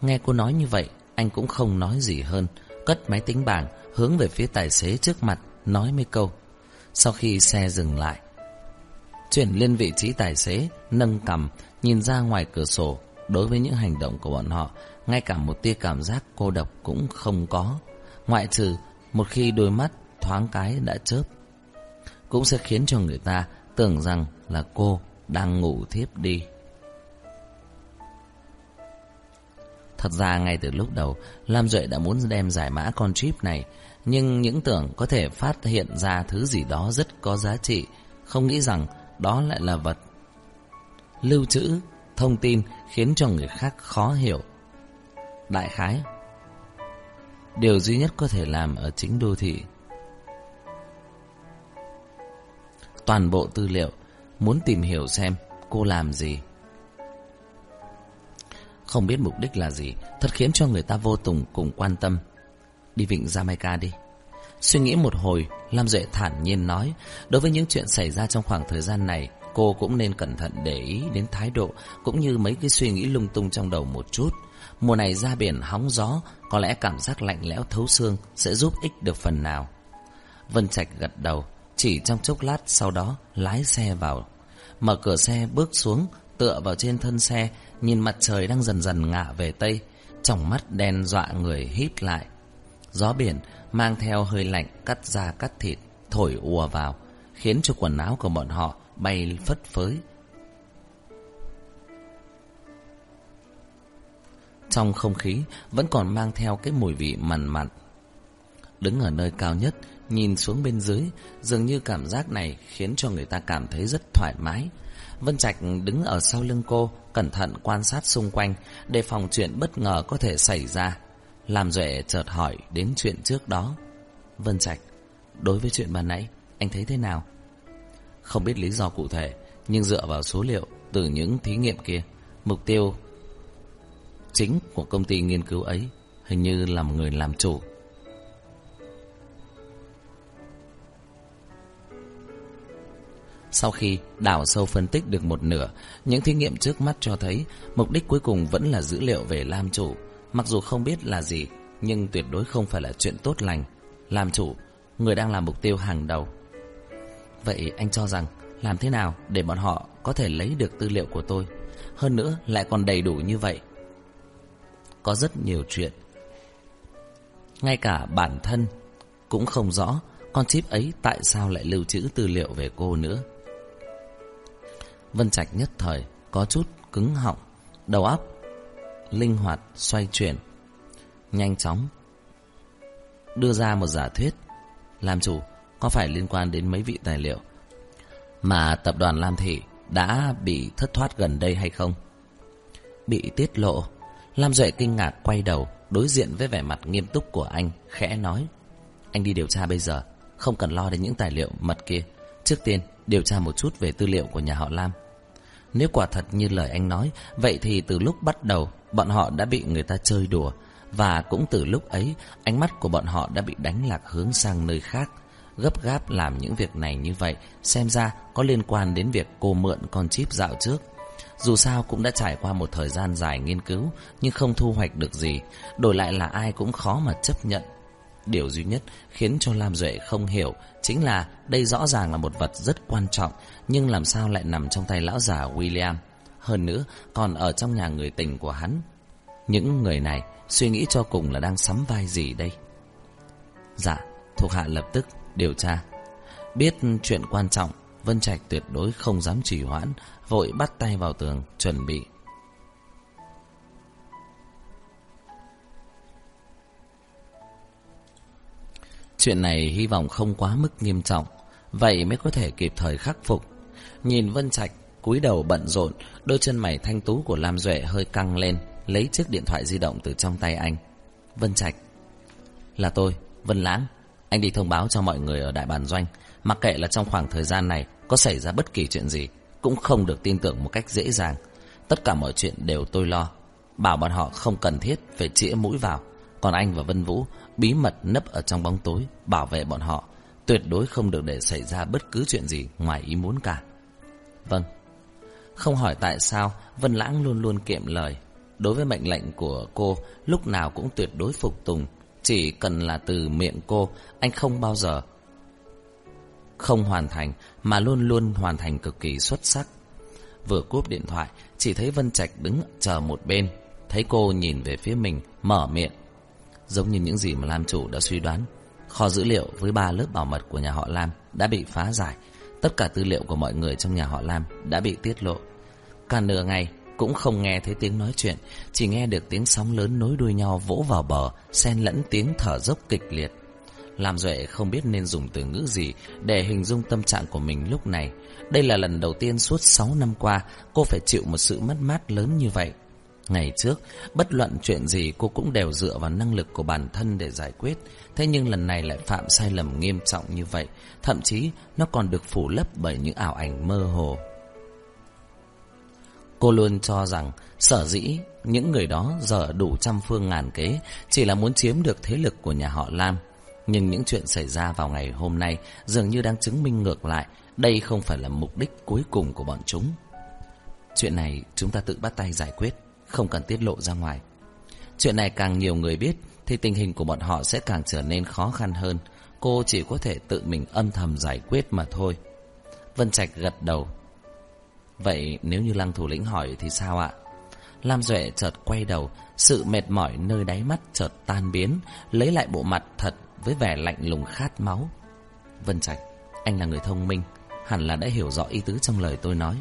Nghe cô nói như vậy, anh cũng không nói gì hơn, cất máy tính bảng, hướng về phía tài xế trước mặt, nói mấy câu. Sau khi xe dừng lại, chuyển lên vị trí tài xế, nâng cầm, nhìn ra ngoài cửa sổ. Đối với những hành động của bọn họ, ngay cả một tia cảm giác cô độc cũng không có. Ngoại trừ một khi đôi mắt thoáng cái đã chớp, cũng sẽ khiến cho người ta tưởng rằng là cô đang ngủ thiếp đi. Thật ra ngay từ lúc đầu, Lam Duệ đã muốn đem giải mã con chip này, nhưng những tưởng có thể phát hiện ra thứ gì đó rất có giá trị, không nghĩ rằng đó lại là vật. Lưu trữ, thông tin khiến cho người khác khó hiểu. Đại khái, điều duy nhất có thể làm ở chính đô thị. Toàn bộ tư liệu, muốn tìm hiểu xem cô làm gì. Không biết mục đích là gì, thật khiến cho người ta vô tùng cùng quan tâm. Đi vịnh Jamaica đi. Suy nghĩ một hồi, Lam Duệ thản nhiên nói, đối với những chuyện xảy ra trong khoảng thời gian này, cô cũng nên cẩn thận để ý đến thái độ, cũng như mấy cái suy nghĩ lung tung trong đầu một chút. Mùa này ra biển hóng gió, có lẽ cảm giác lạnh lẽo thấu xương sẽ giúp ích được phần nào. Vân Trạch gật đầu, chỉ trong chốc lát sau đó lái xe vào. Mở cửa xe bước xuống, tựa vào trên thân xe, nhìn mặt trời đang dần dần ngả về Tây, trong mắt đen dọa người hít lại. Gió biển mang theo hơi lạnh cắt da cắt thịt, thổi ùa vào, khiến cho quần áo của bọn họ bay phất phới. Trong không khí vẫn còn mang theo cái mùi vị mặn mặn. Đứng ở nơi cao nhất, nhìn xuống bên dưới, dường như cảm giác này khiến cho người ta cảm thấy rất thoải mái. Vân Trạch đứng ở sau lưng cô, cẩn thận quan sát xung quanh, đề phòng chuyện bất ngờ có thể xảy ra. Làm Duệ chợt hỏi đến chuyện trước đó. Vân Trạch, đối với chuyện ban nãy, anh thấy thế nào? Không biết lý do cụ thể, nhưng dựa vào số liệu từ những thí nghiệm kia, mục tiêu chính của công ty nghiên cứu ấy hình như là một người làm chủ. Sau khi đào sâu phân tích được một nửa, những thí nghiệm trước mắt cho thấy mục đích cuối cùng vẫn là dữ liệu về Lam Chủ. Mặc dù không biết là gì, nhưng tuyệt đối không phải là chuyện tốt lành. Làm Chủ, người đang là mục tiêu hàng đầu. Vậy anh cho rằng làm thế nào để bọn họ có thể lấy được tư liệu của tôi? Hơn nữa lại còn đầy đủ như vậy. Có rất nhiều chuyện. Ngay cả bản thân cũng không rõ con chip ấy tại sao lại lưu trữ tư liệu về cô nữa. Vân Trạch nhất thời có chút cứng họng, đầu óc linh hoạt xoay chuyển, nhanh chóng đưa ra một giả thuyết. Làm chủ có phải liên quan đến mấy vị tài liệu mà tập đoàn Lam Thị đã bị thất thoát gần đây hay không? Bị tiết lộ, Lam Duệ kinh ngạc quay đầu, đối diện với vẻ mặt nghiêm túc của anh, khẽ nói. Anh đi điều tra bây giờ, không cần lo đến những tài liệu mật kia. Trước tiên, điều tra một chút về tư liệu của nhà họ Lam. Nếu quả thật như lời anh nói, vậy thì từ lúc bắt đầu, bọn họ đã bị người ta chơi đùa. Và cũng từ lúc ấy, ánh mắt của bọn họ đã bị đánh lạc hướng sang nơi khác. gấp gáp làm những việc này như vậy, xem ra có liên quan đến việc cô mượn con chip dạo trước. Dù sao cũng đã trải qua một thời gian dài nghiên cứu, nhưng không thu hoạch được gì, đổi lại là ai cũng khó mà chấp nhận. Điều duy nhất khiến cho Lam Duệ không hiểu chính là đây rõ ràng là một vật rất quan trọng, nhưng làm sao lại nằm trong tay lão già William. Hơn nữa, còn ở trong nhà người tình của hắn. Những người này suy nghĩ cho cùng là đang sắm vai gì đây? Dạ, thuộc hạ lập tức điều tra. Biết chuyện quan trọng, Vân Trạch tuyệt đối không dám trì hoãn, vội bắt tay vào tường, chuẩn bị. Chuyện này hy vọng không quá mức nghiêm trọng, vậy mới có thể kịp thời khắc phục. Nhìn Vân Trạch cúi đầu bận rộn, đôi chân mày thanh tú của Lam Duệ hơi căng lên, lấy chiếc điện thoại di động từ trong tay anh. Vân Trạch, là tôi, Vân Lãng. Anh đi thông báo cho mọi người ở đại bản doanh, mặc kệ là trong khoảng thời gian này có xảy ra bất kỳ chuyện gì, cũng không được tin tưởng một cách dễ dàng. Tất cả mọi chuyện đều tôi lo. Bảo bọn họ không cần thiết phải chĩa mũi vào. Còn anh và Vân Vũ bí mật nấp ở trong bóng tối, bảo vệ bọn họ. Tuyệt đối không được để xảy ra bất cứ chuyện gì ngoài ý muốn cả. Vâng. Không hỏi tại sao Vân Lãng luôn luôn kiệm lời. Đối với mệnh lệnh của cô, lúc nào cũng tuyệt đối phục tùng. Chỉ cần là từ miệng cô, anh không bao giờ không hoàn thành, mà luôn luôn hoàn thành cực kỳ xuất sắc. Vừa cúp điện thoại, chỉ thấy Vân Trạch đứng chờ một bên. Thấy cô nhìn về phía mình, mở miệng. Giống như những gì mà Lam chủ đã suy đoán. Kho dữ liệu với ba lớp bảo mật của nhà họ Lam đã bị phá giải. Tất cả tư liệu của mọi người trong nhà họ Lam đã bị tiết lộ. Cả nửa ngày cũng không nghe thấy tiếng nói chuyện, chỉ nghe được tiếng sóng lớn nối đuôi nhau vỗ vào bờ, xen lẫn tiếng thở dốc kịch liệt. Lam Duệ không biết nên dùng từ ngữ gì để hình dung tâm trạng của mình lúc này. Đây là lần đầu tiên suốt 6 năm qua cô phải chịu một sự mất mát lớn như vậy. Ngày trước, bất luận chuyện gì cô cũng đều dựa vào năng lực của bản thân để giải quyết. Thế nhưng lần này lại phạm sai lầm nghiêm trọng như vậy. Thậm chí nó còn được phủ lấp bởi những ảo ảnh mơ hồ. Cô luôn cho rằng sở dĩ những người đó dở đủ trăm phương ngàn kế chỉ là muốn chiếm được thế lực của nhà họ Lam. Nhưng những chuyện xảy ra vào ngày hôm nay dường như đang chứng minh ngược lại đây không phải là mục đích cuối cùng của bọn chúng. Chuyện này chúng ta tự bắt tay giải quyết, không cần tiết lộ ra ngoài. Chuyện này càng nhiều người biết thì tình hình của bọn họ sẽ càng trở nên khó khăn hơn. Cô chỉ có thể tự mình âm thầm giải quyết mà thôi. Vân Trạch gật đầu. Vậy nếu như Lăng Thủ lĩnh hỏi thì sao ạ? Lam Duệ chợt quay đầu, sự mệt mỏi nơi đáy mắt chợt tan biến, lấy lại bộ mặt thật với vẻ lạnh lùng khát máu. Vân Trạch, anh là người thông minh, hẳn là đã hiểu rõ ý tứ trong lời tôi nói.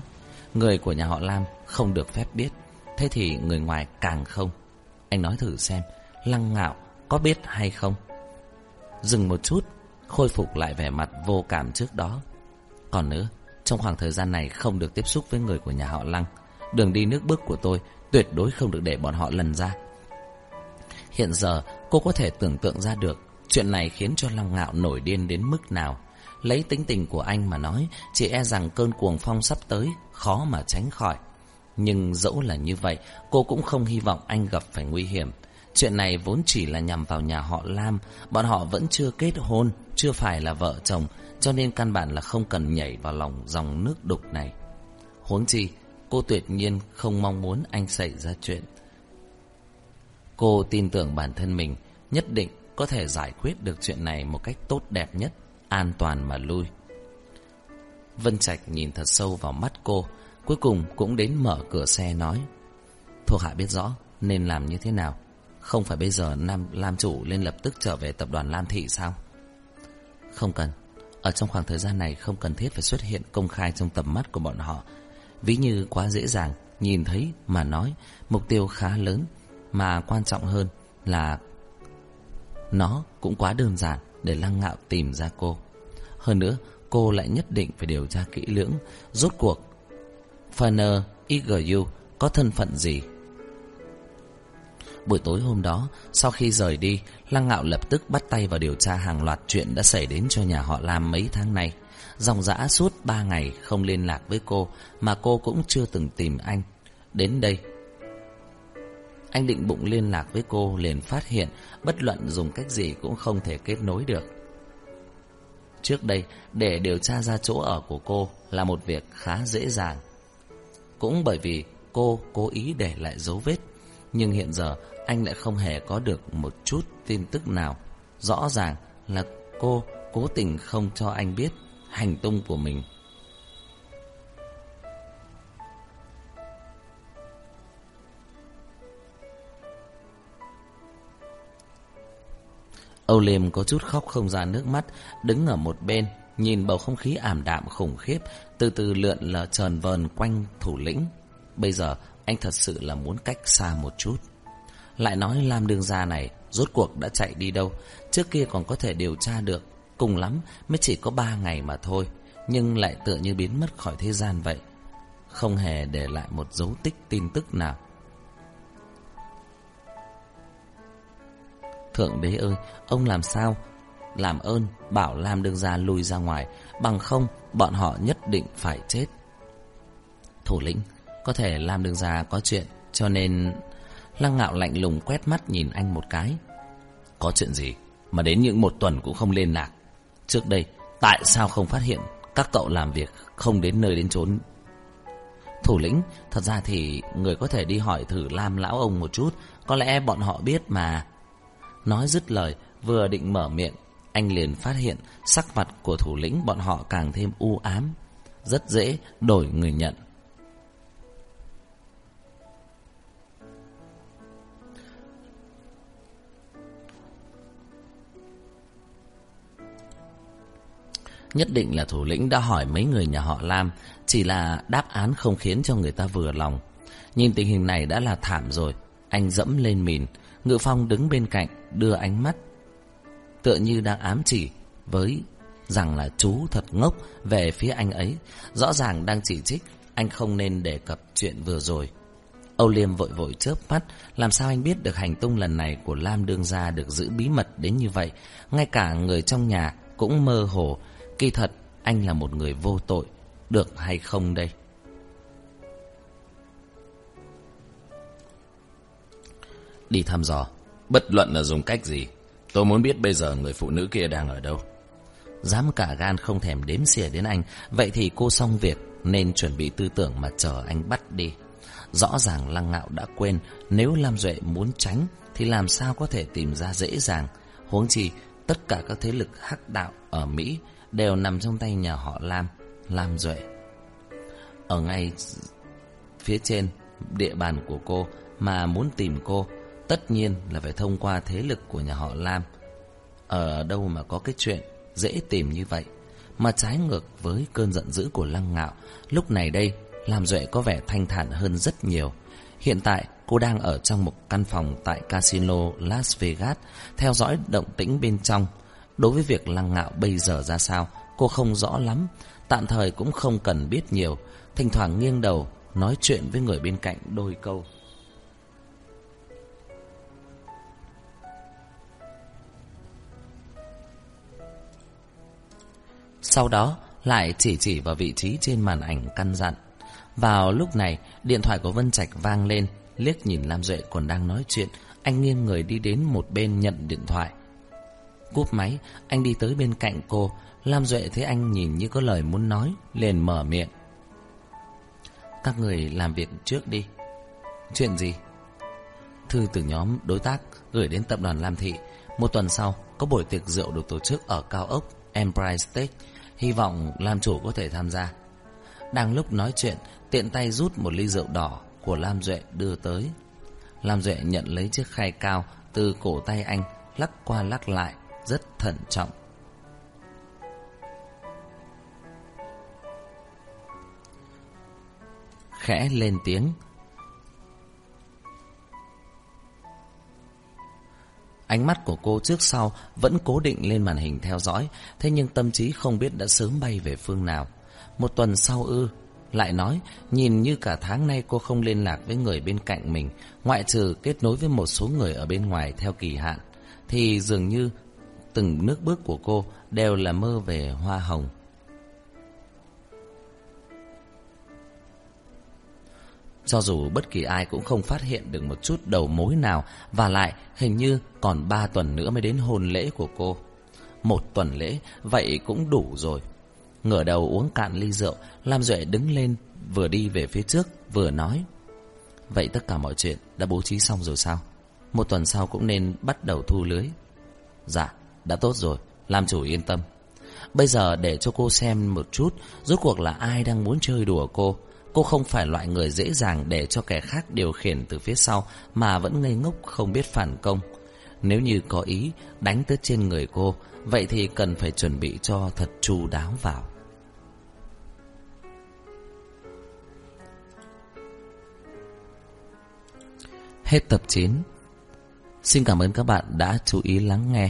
Người của nhà họ Lam không được phép biết, thế thì người ngoài càng không. Anh nói thử xem, Lăng Ngạo có biết hay không? Dừng một chút, khôi phục lại vẻ mặt vô cảm trước đó. Còn nữa, trong khoảng thời gian này không được tiếp xúc với người của nhà họ Lăng. Đường đi nước bước của tôi tuyệt đối không được để bọn họ lần ra. Hiện giờ, cô có thể tưởng tượng ra được Chuyện này khiến cho Long Ngạo nổi điên đến mức nào. Lấy tính tình của anh mà nói, chỉ e rằng cơn cuồng phong sắp tới, khó mà tránh khỏi. Nhưng dẫu là như vậy, cô cũng không hy vọng anh gặp phải nguy hiểm. Chuyện này vốn chỉ là nhằm vào nhà họ Lam, bọn họ vẫn chưa kết hôn, chưa phải là vợ chồng, cho nên căn bản là không cần nhảy vào lòng dòng nước đục này. Huống chi, cô tuyệt nhiên không mong muốn anh xảy ra chuyện. Cô tin tưởng bản thân mình, nhất định có thể giải quyết được chuyện này một cách tốt đẹp nhất, an toàn mà lui. Vân Trạch nhìn thật sâu vào mắt cô, cuối cùng cũng đến mở cửa xe nói. Thuộc hạ biết rõ nên làm như thế nào. Không phải bây giờ Nam Lam chủ lên lập tức trở về tập đoàn Lam Thị sao? Không cần. Ở trong khoảng thời gian này không cần thiết phải xuất hiện công khai trong tầm mắt của bọn họ. Ví như quá dễ dàng, nhìn thấy mà nói, mục tiêu khá lớn, mà quan trọng hơn là nó cũng quá đơn giản để lăng ngạo tìm ra cô. Hơn nữa, cô lại nhất định phải điều tra kỹ lưỡng, rốt cuộc. Fanner IGU có thân phận gì? Buổi tối hôm đó, sau khi rời đi, Lăng Ngạo lập tức bắt tay vào điều tra hàng loạt chuyện đã xảy đến cho nhà họ Lam mấy tháng nay. Dòng dã suốt ba ngày không liên lạc với cô, mà cô cũng chưa từng tìm anh. Đến đây, anh định bụng liên lạc với cô liền phát hiện bất luận dùng cách gì cũng không thể kết nối được. Trước đây, để điều tra ra chỗ ở của cô là một việc khá dễ dàng. Cũng bởi vì cô cố ý để lại dấu vết. Nhưng hiện giờ, anh lại không hề có được một chút tin tức nào. Rõ ràng là cô cố tình không cho anh biết hành tung của mình. Âu Liêm có chút khóc không ra nước mắt, đứng ở một bên, nhìn bầu không khí ảm đạm khủng khiếp, từ từ lượn lờ trờn vờn quanh thủ lĩnh. Bây giờ, anh thật sự là muốn cách xa một chút. Lại nói Lam Đường Gia này, rốt cuộc đã chạy đi đâu, trước kia còn có thể điều tra được, cùng lắm mới chỉ có ba ngày mà thôi, nhưng lại tựa như biến mất khỏi thế gian vậy. Không hề để lại một dấu tích tin tức nào. Thượng đế ơi, ông làm sao? Làm ơn, bảo Lam Đương Gia lùi ra ngoài, bằng không, bọn họ nhất định phải chết. Thủ lĩnh, có thể Lam Đương Gia có chuyện, cho nên... Lăng ngạo lạnh lùng quét mắt nhìn anh một cái. Có chuyện gì mà đến những một tuần cũng không liên lạc? Trước đây, tại sao không phát hiện các cậu làm việc không đến nơi đến chốn? Thủ lĩnh, thật ra thì người có thể đi hỏi thử Lam lão ông một chút, có lẽ bọn họ biết mà. Nói dứt lời, vừa định mở miệng, anh liền phát hiện sắc mặt của thủ lĩnh bọn họ càng thêm u ám. Rất dễ đổi người nhận. Nhất định là thủ lĩnh đã hỏi mấy người nhà họ Lam, chỉ là đáp án không khiến cho người ta vừa lòng. Nhìn tình hình này đã là thảm rồi, anh dẫm lên mìn, Ngự Phong đứng bên cạnh, đưa ánh mắt, tựa như đang ám chỉ với rằng là chú thật ngốc về phía anh ấy, rõ ràng đang chỉ trích, anh không nên đề cập chuyện vừa rồi. Âu Liêm vội vội chớp mắt, làm sao anh biết được hành tung lần này của Lam Đương Gia được giữ bí mật đến như vậy, ngay cả người trong nhà cũng mơ hồ, kỳ thật anh là một người vô tội, được hay không đây? Đi thăm dò, bất luận là dùng cách gì, tôi muốn biết bây giờ người phụ nữ kia đang ở đâu. Dám cả gan không thèm đếm xỉa đến anh, vậy thì cô xong việc nên chuẩn bị tư tưởng mà chờ anh bắt đi. Rõ ràng Lăng Ngạo đã quên nếu Lam Duệ muốn tránh thì làm sao có thể tìm ra dễ dàng. Huống chi tất cả các thế lực hắc đạo ở Mỹ đều nằm trong tay nhà họ Lam, Lam Duệ. Ở ngay phía trên địa bàn của cô mà muốn tìm cô Tất nhiên là phải thông qua thế lực của nhà họ Lam. Ở đâu mà có cái chuyện dễ tìm như vậy. Mà trái ngược với cơn giận dữ của Lăng Ngạo, lúc này đây, Lam Duệ có vẻ thanh thản hơn rất nhiều. Hiện tại, cô đang ở trong một căn phòng tại casino Las Vegas, theo dõi động tĩnh bên trong. Đối với việc Lăng Ngạo bây giờ ra sao, cô không rõ lắm, tạm thời cũng không cần biết nhiều, thỉnh thoảng nghiêng đầu, nói chuyện với người bên cạnh đôi câu. Sau đó lại chỉ chỉ vào vị trí trên màn ảnh căn dặn. Vào lúc này, điện thoại của Vân Trạch vang lên, liếc nhìn Lam Duệ còn đang nói chuyện, anh nghiêng người đi đến một bên nhận điện thoại. Cúp máy, anh đi tới bên cạnh cô, Lam Duệ thấy anh nhìn như có lời muốn nói, liền mở miệng. Các người làm việc trước đi. Chuyện gì? Thư từ nhóm đối tác gửi đến tập đoàn Lam Thị. Một tuần sau, có buổi tiệc rượu được tổ chức ở cao ốc Empire State. Hy vọng Lam chủ có thể tham gia Đang lúc nói chuyện Tiện tay rút một ly rượu đỏ Của Lam Duệ đưa tới Lam Duệ nhận lấy chiếc khay cao Từ cổ tay anh Lắc qua lắc lại rất thận trọng Khẽ lên tiếng Ánh mắt của cô trước sau vẫn cố định lên màn hình theo dõi, thế nhưng tâm trí không biết đã sớm bay về phương nào. Một tuần sau ư, lại nói, nhìn như cả tháng nay cô không liên lạc với người bên cạnh mình, ngoại trừ kết nối với một số người ở bên ngoài theo kỳ hạn, thì dường như từng nước bước của cô đều là mơ về hoa hồng. Cho dù bất kỳ ai cũng không phát hiện được một chút đầu mối nào Và lại hình như còn ba tuần nữa mới đến hôn lễ của cô Một tuần lễ, vậy cũng đủ rồi. Ngửa đầu uống cạn ly rượu, Lam Duệ đứng lên, vừa đi về phía trước, vừa nói. Vậy tất cả mọi chuyện đã bố trí xong rồi sao? Một tuần sau cũng nên bắt đầu thu lưới. Dạ, đã tốt rồi, làm chủ yên tâm. Bây giờ để cho cô xem một chút, rốt cuộc là ai đang muốn chơi đùa cô. Cô không phải loại người dễ dàng để cho kẻ khác điều khiển từ phía sau mà vẫn ngây ngốc không biết phản công. Nếu như có ý đánh tới trên người cô, vậy thì cần phải chuẩn bị cho thật chu đáo vào. Hết tập 9 Xin cảm ơn các bạn đã chú ý lắng nghe.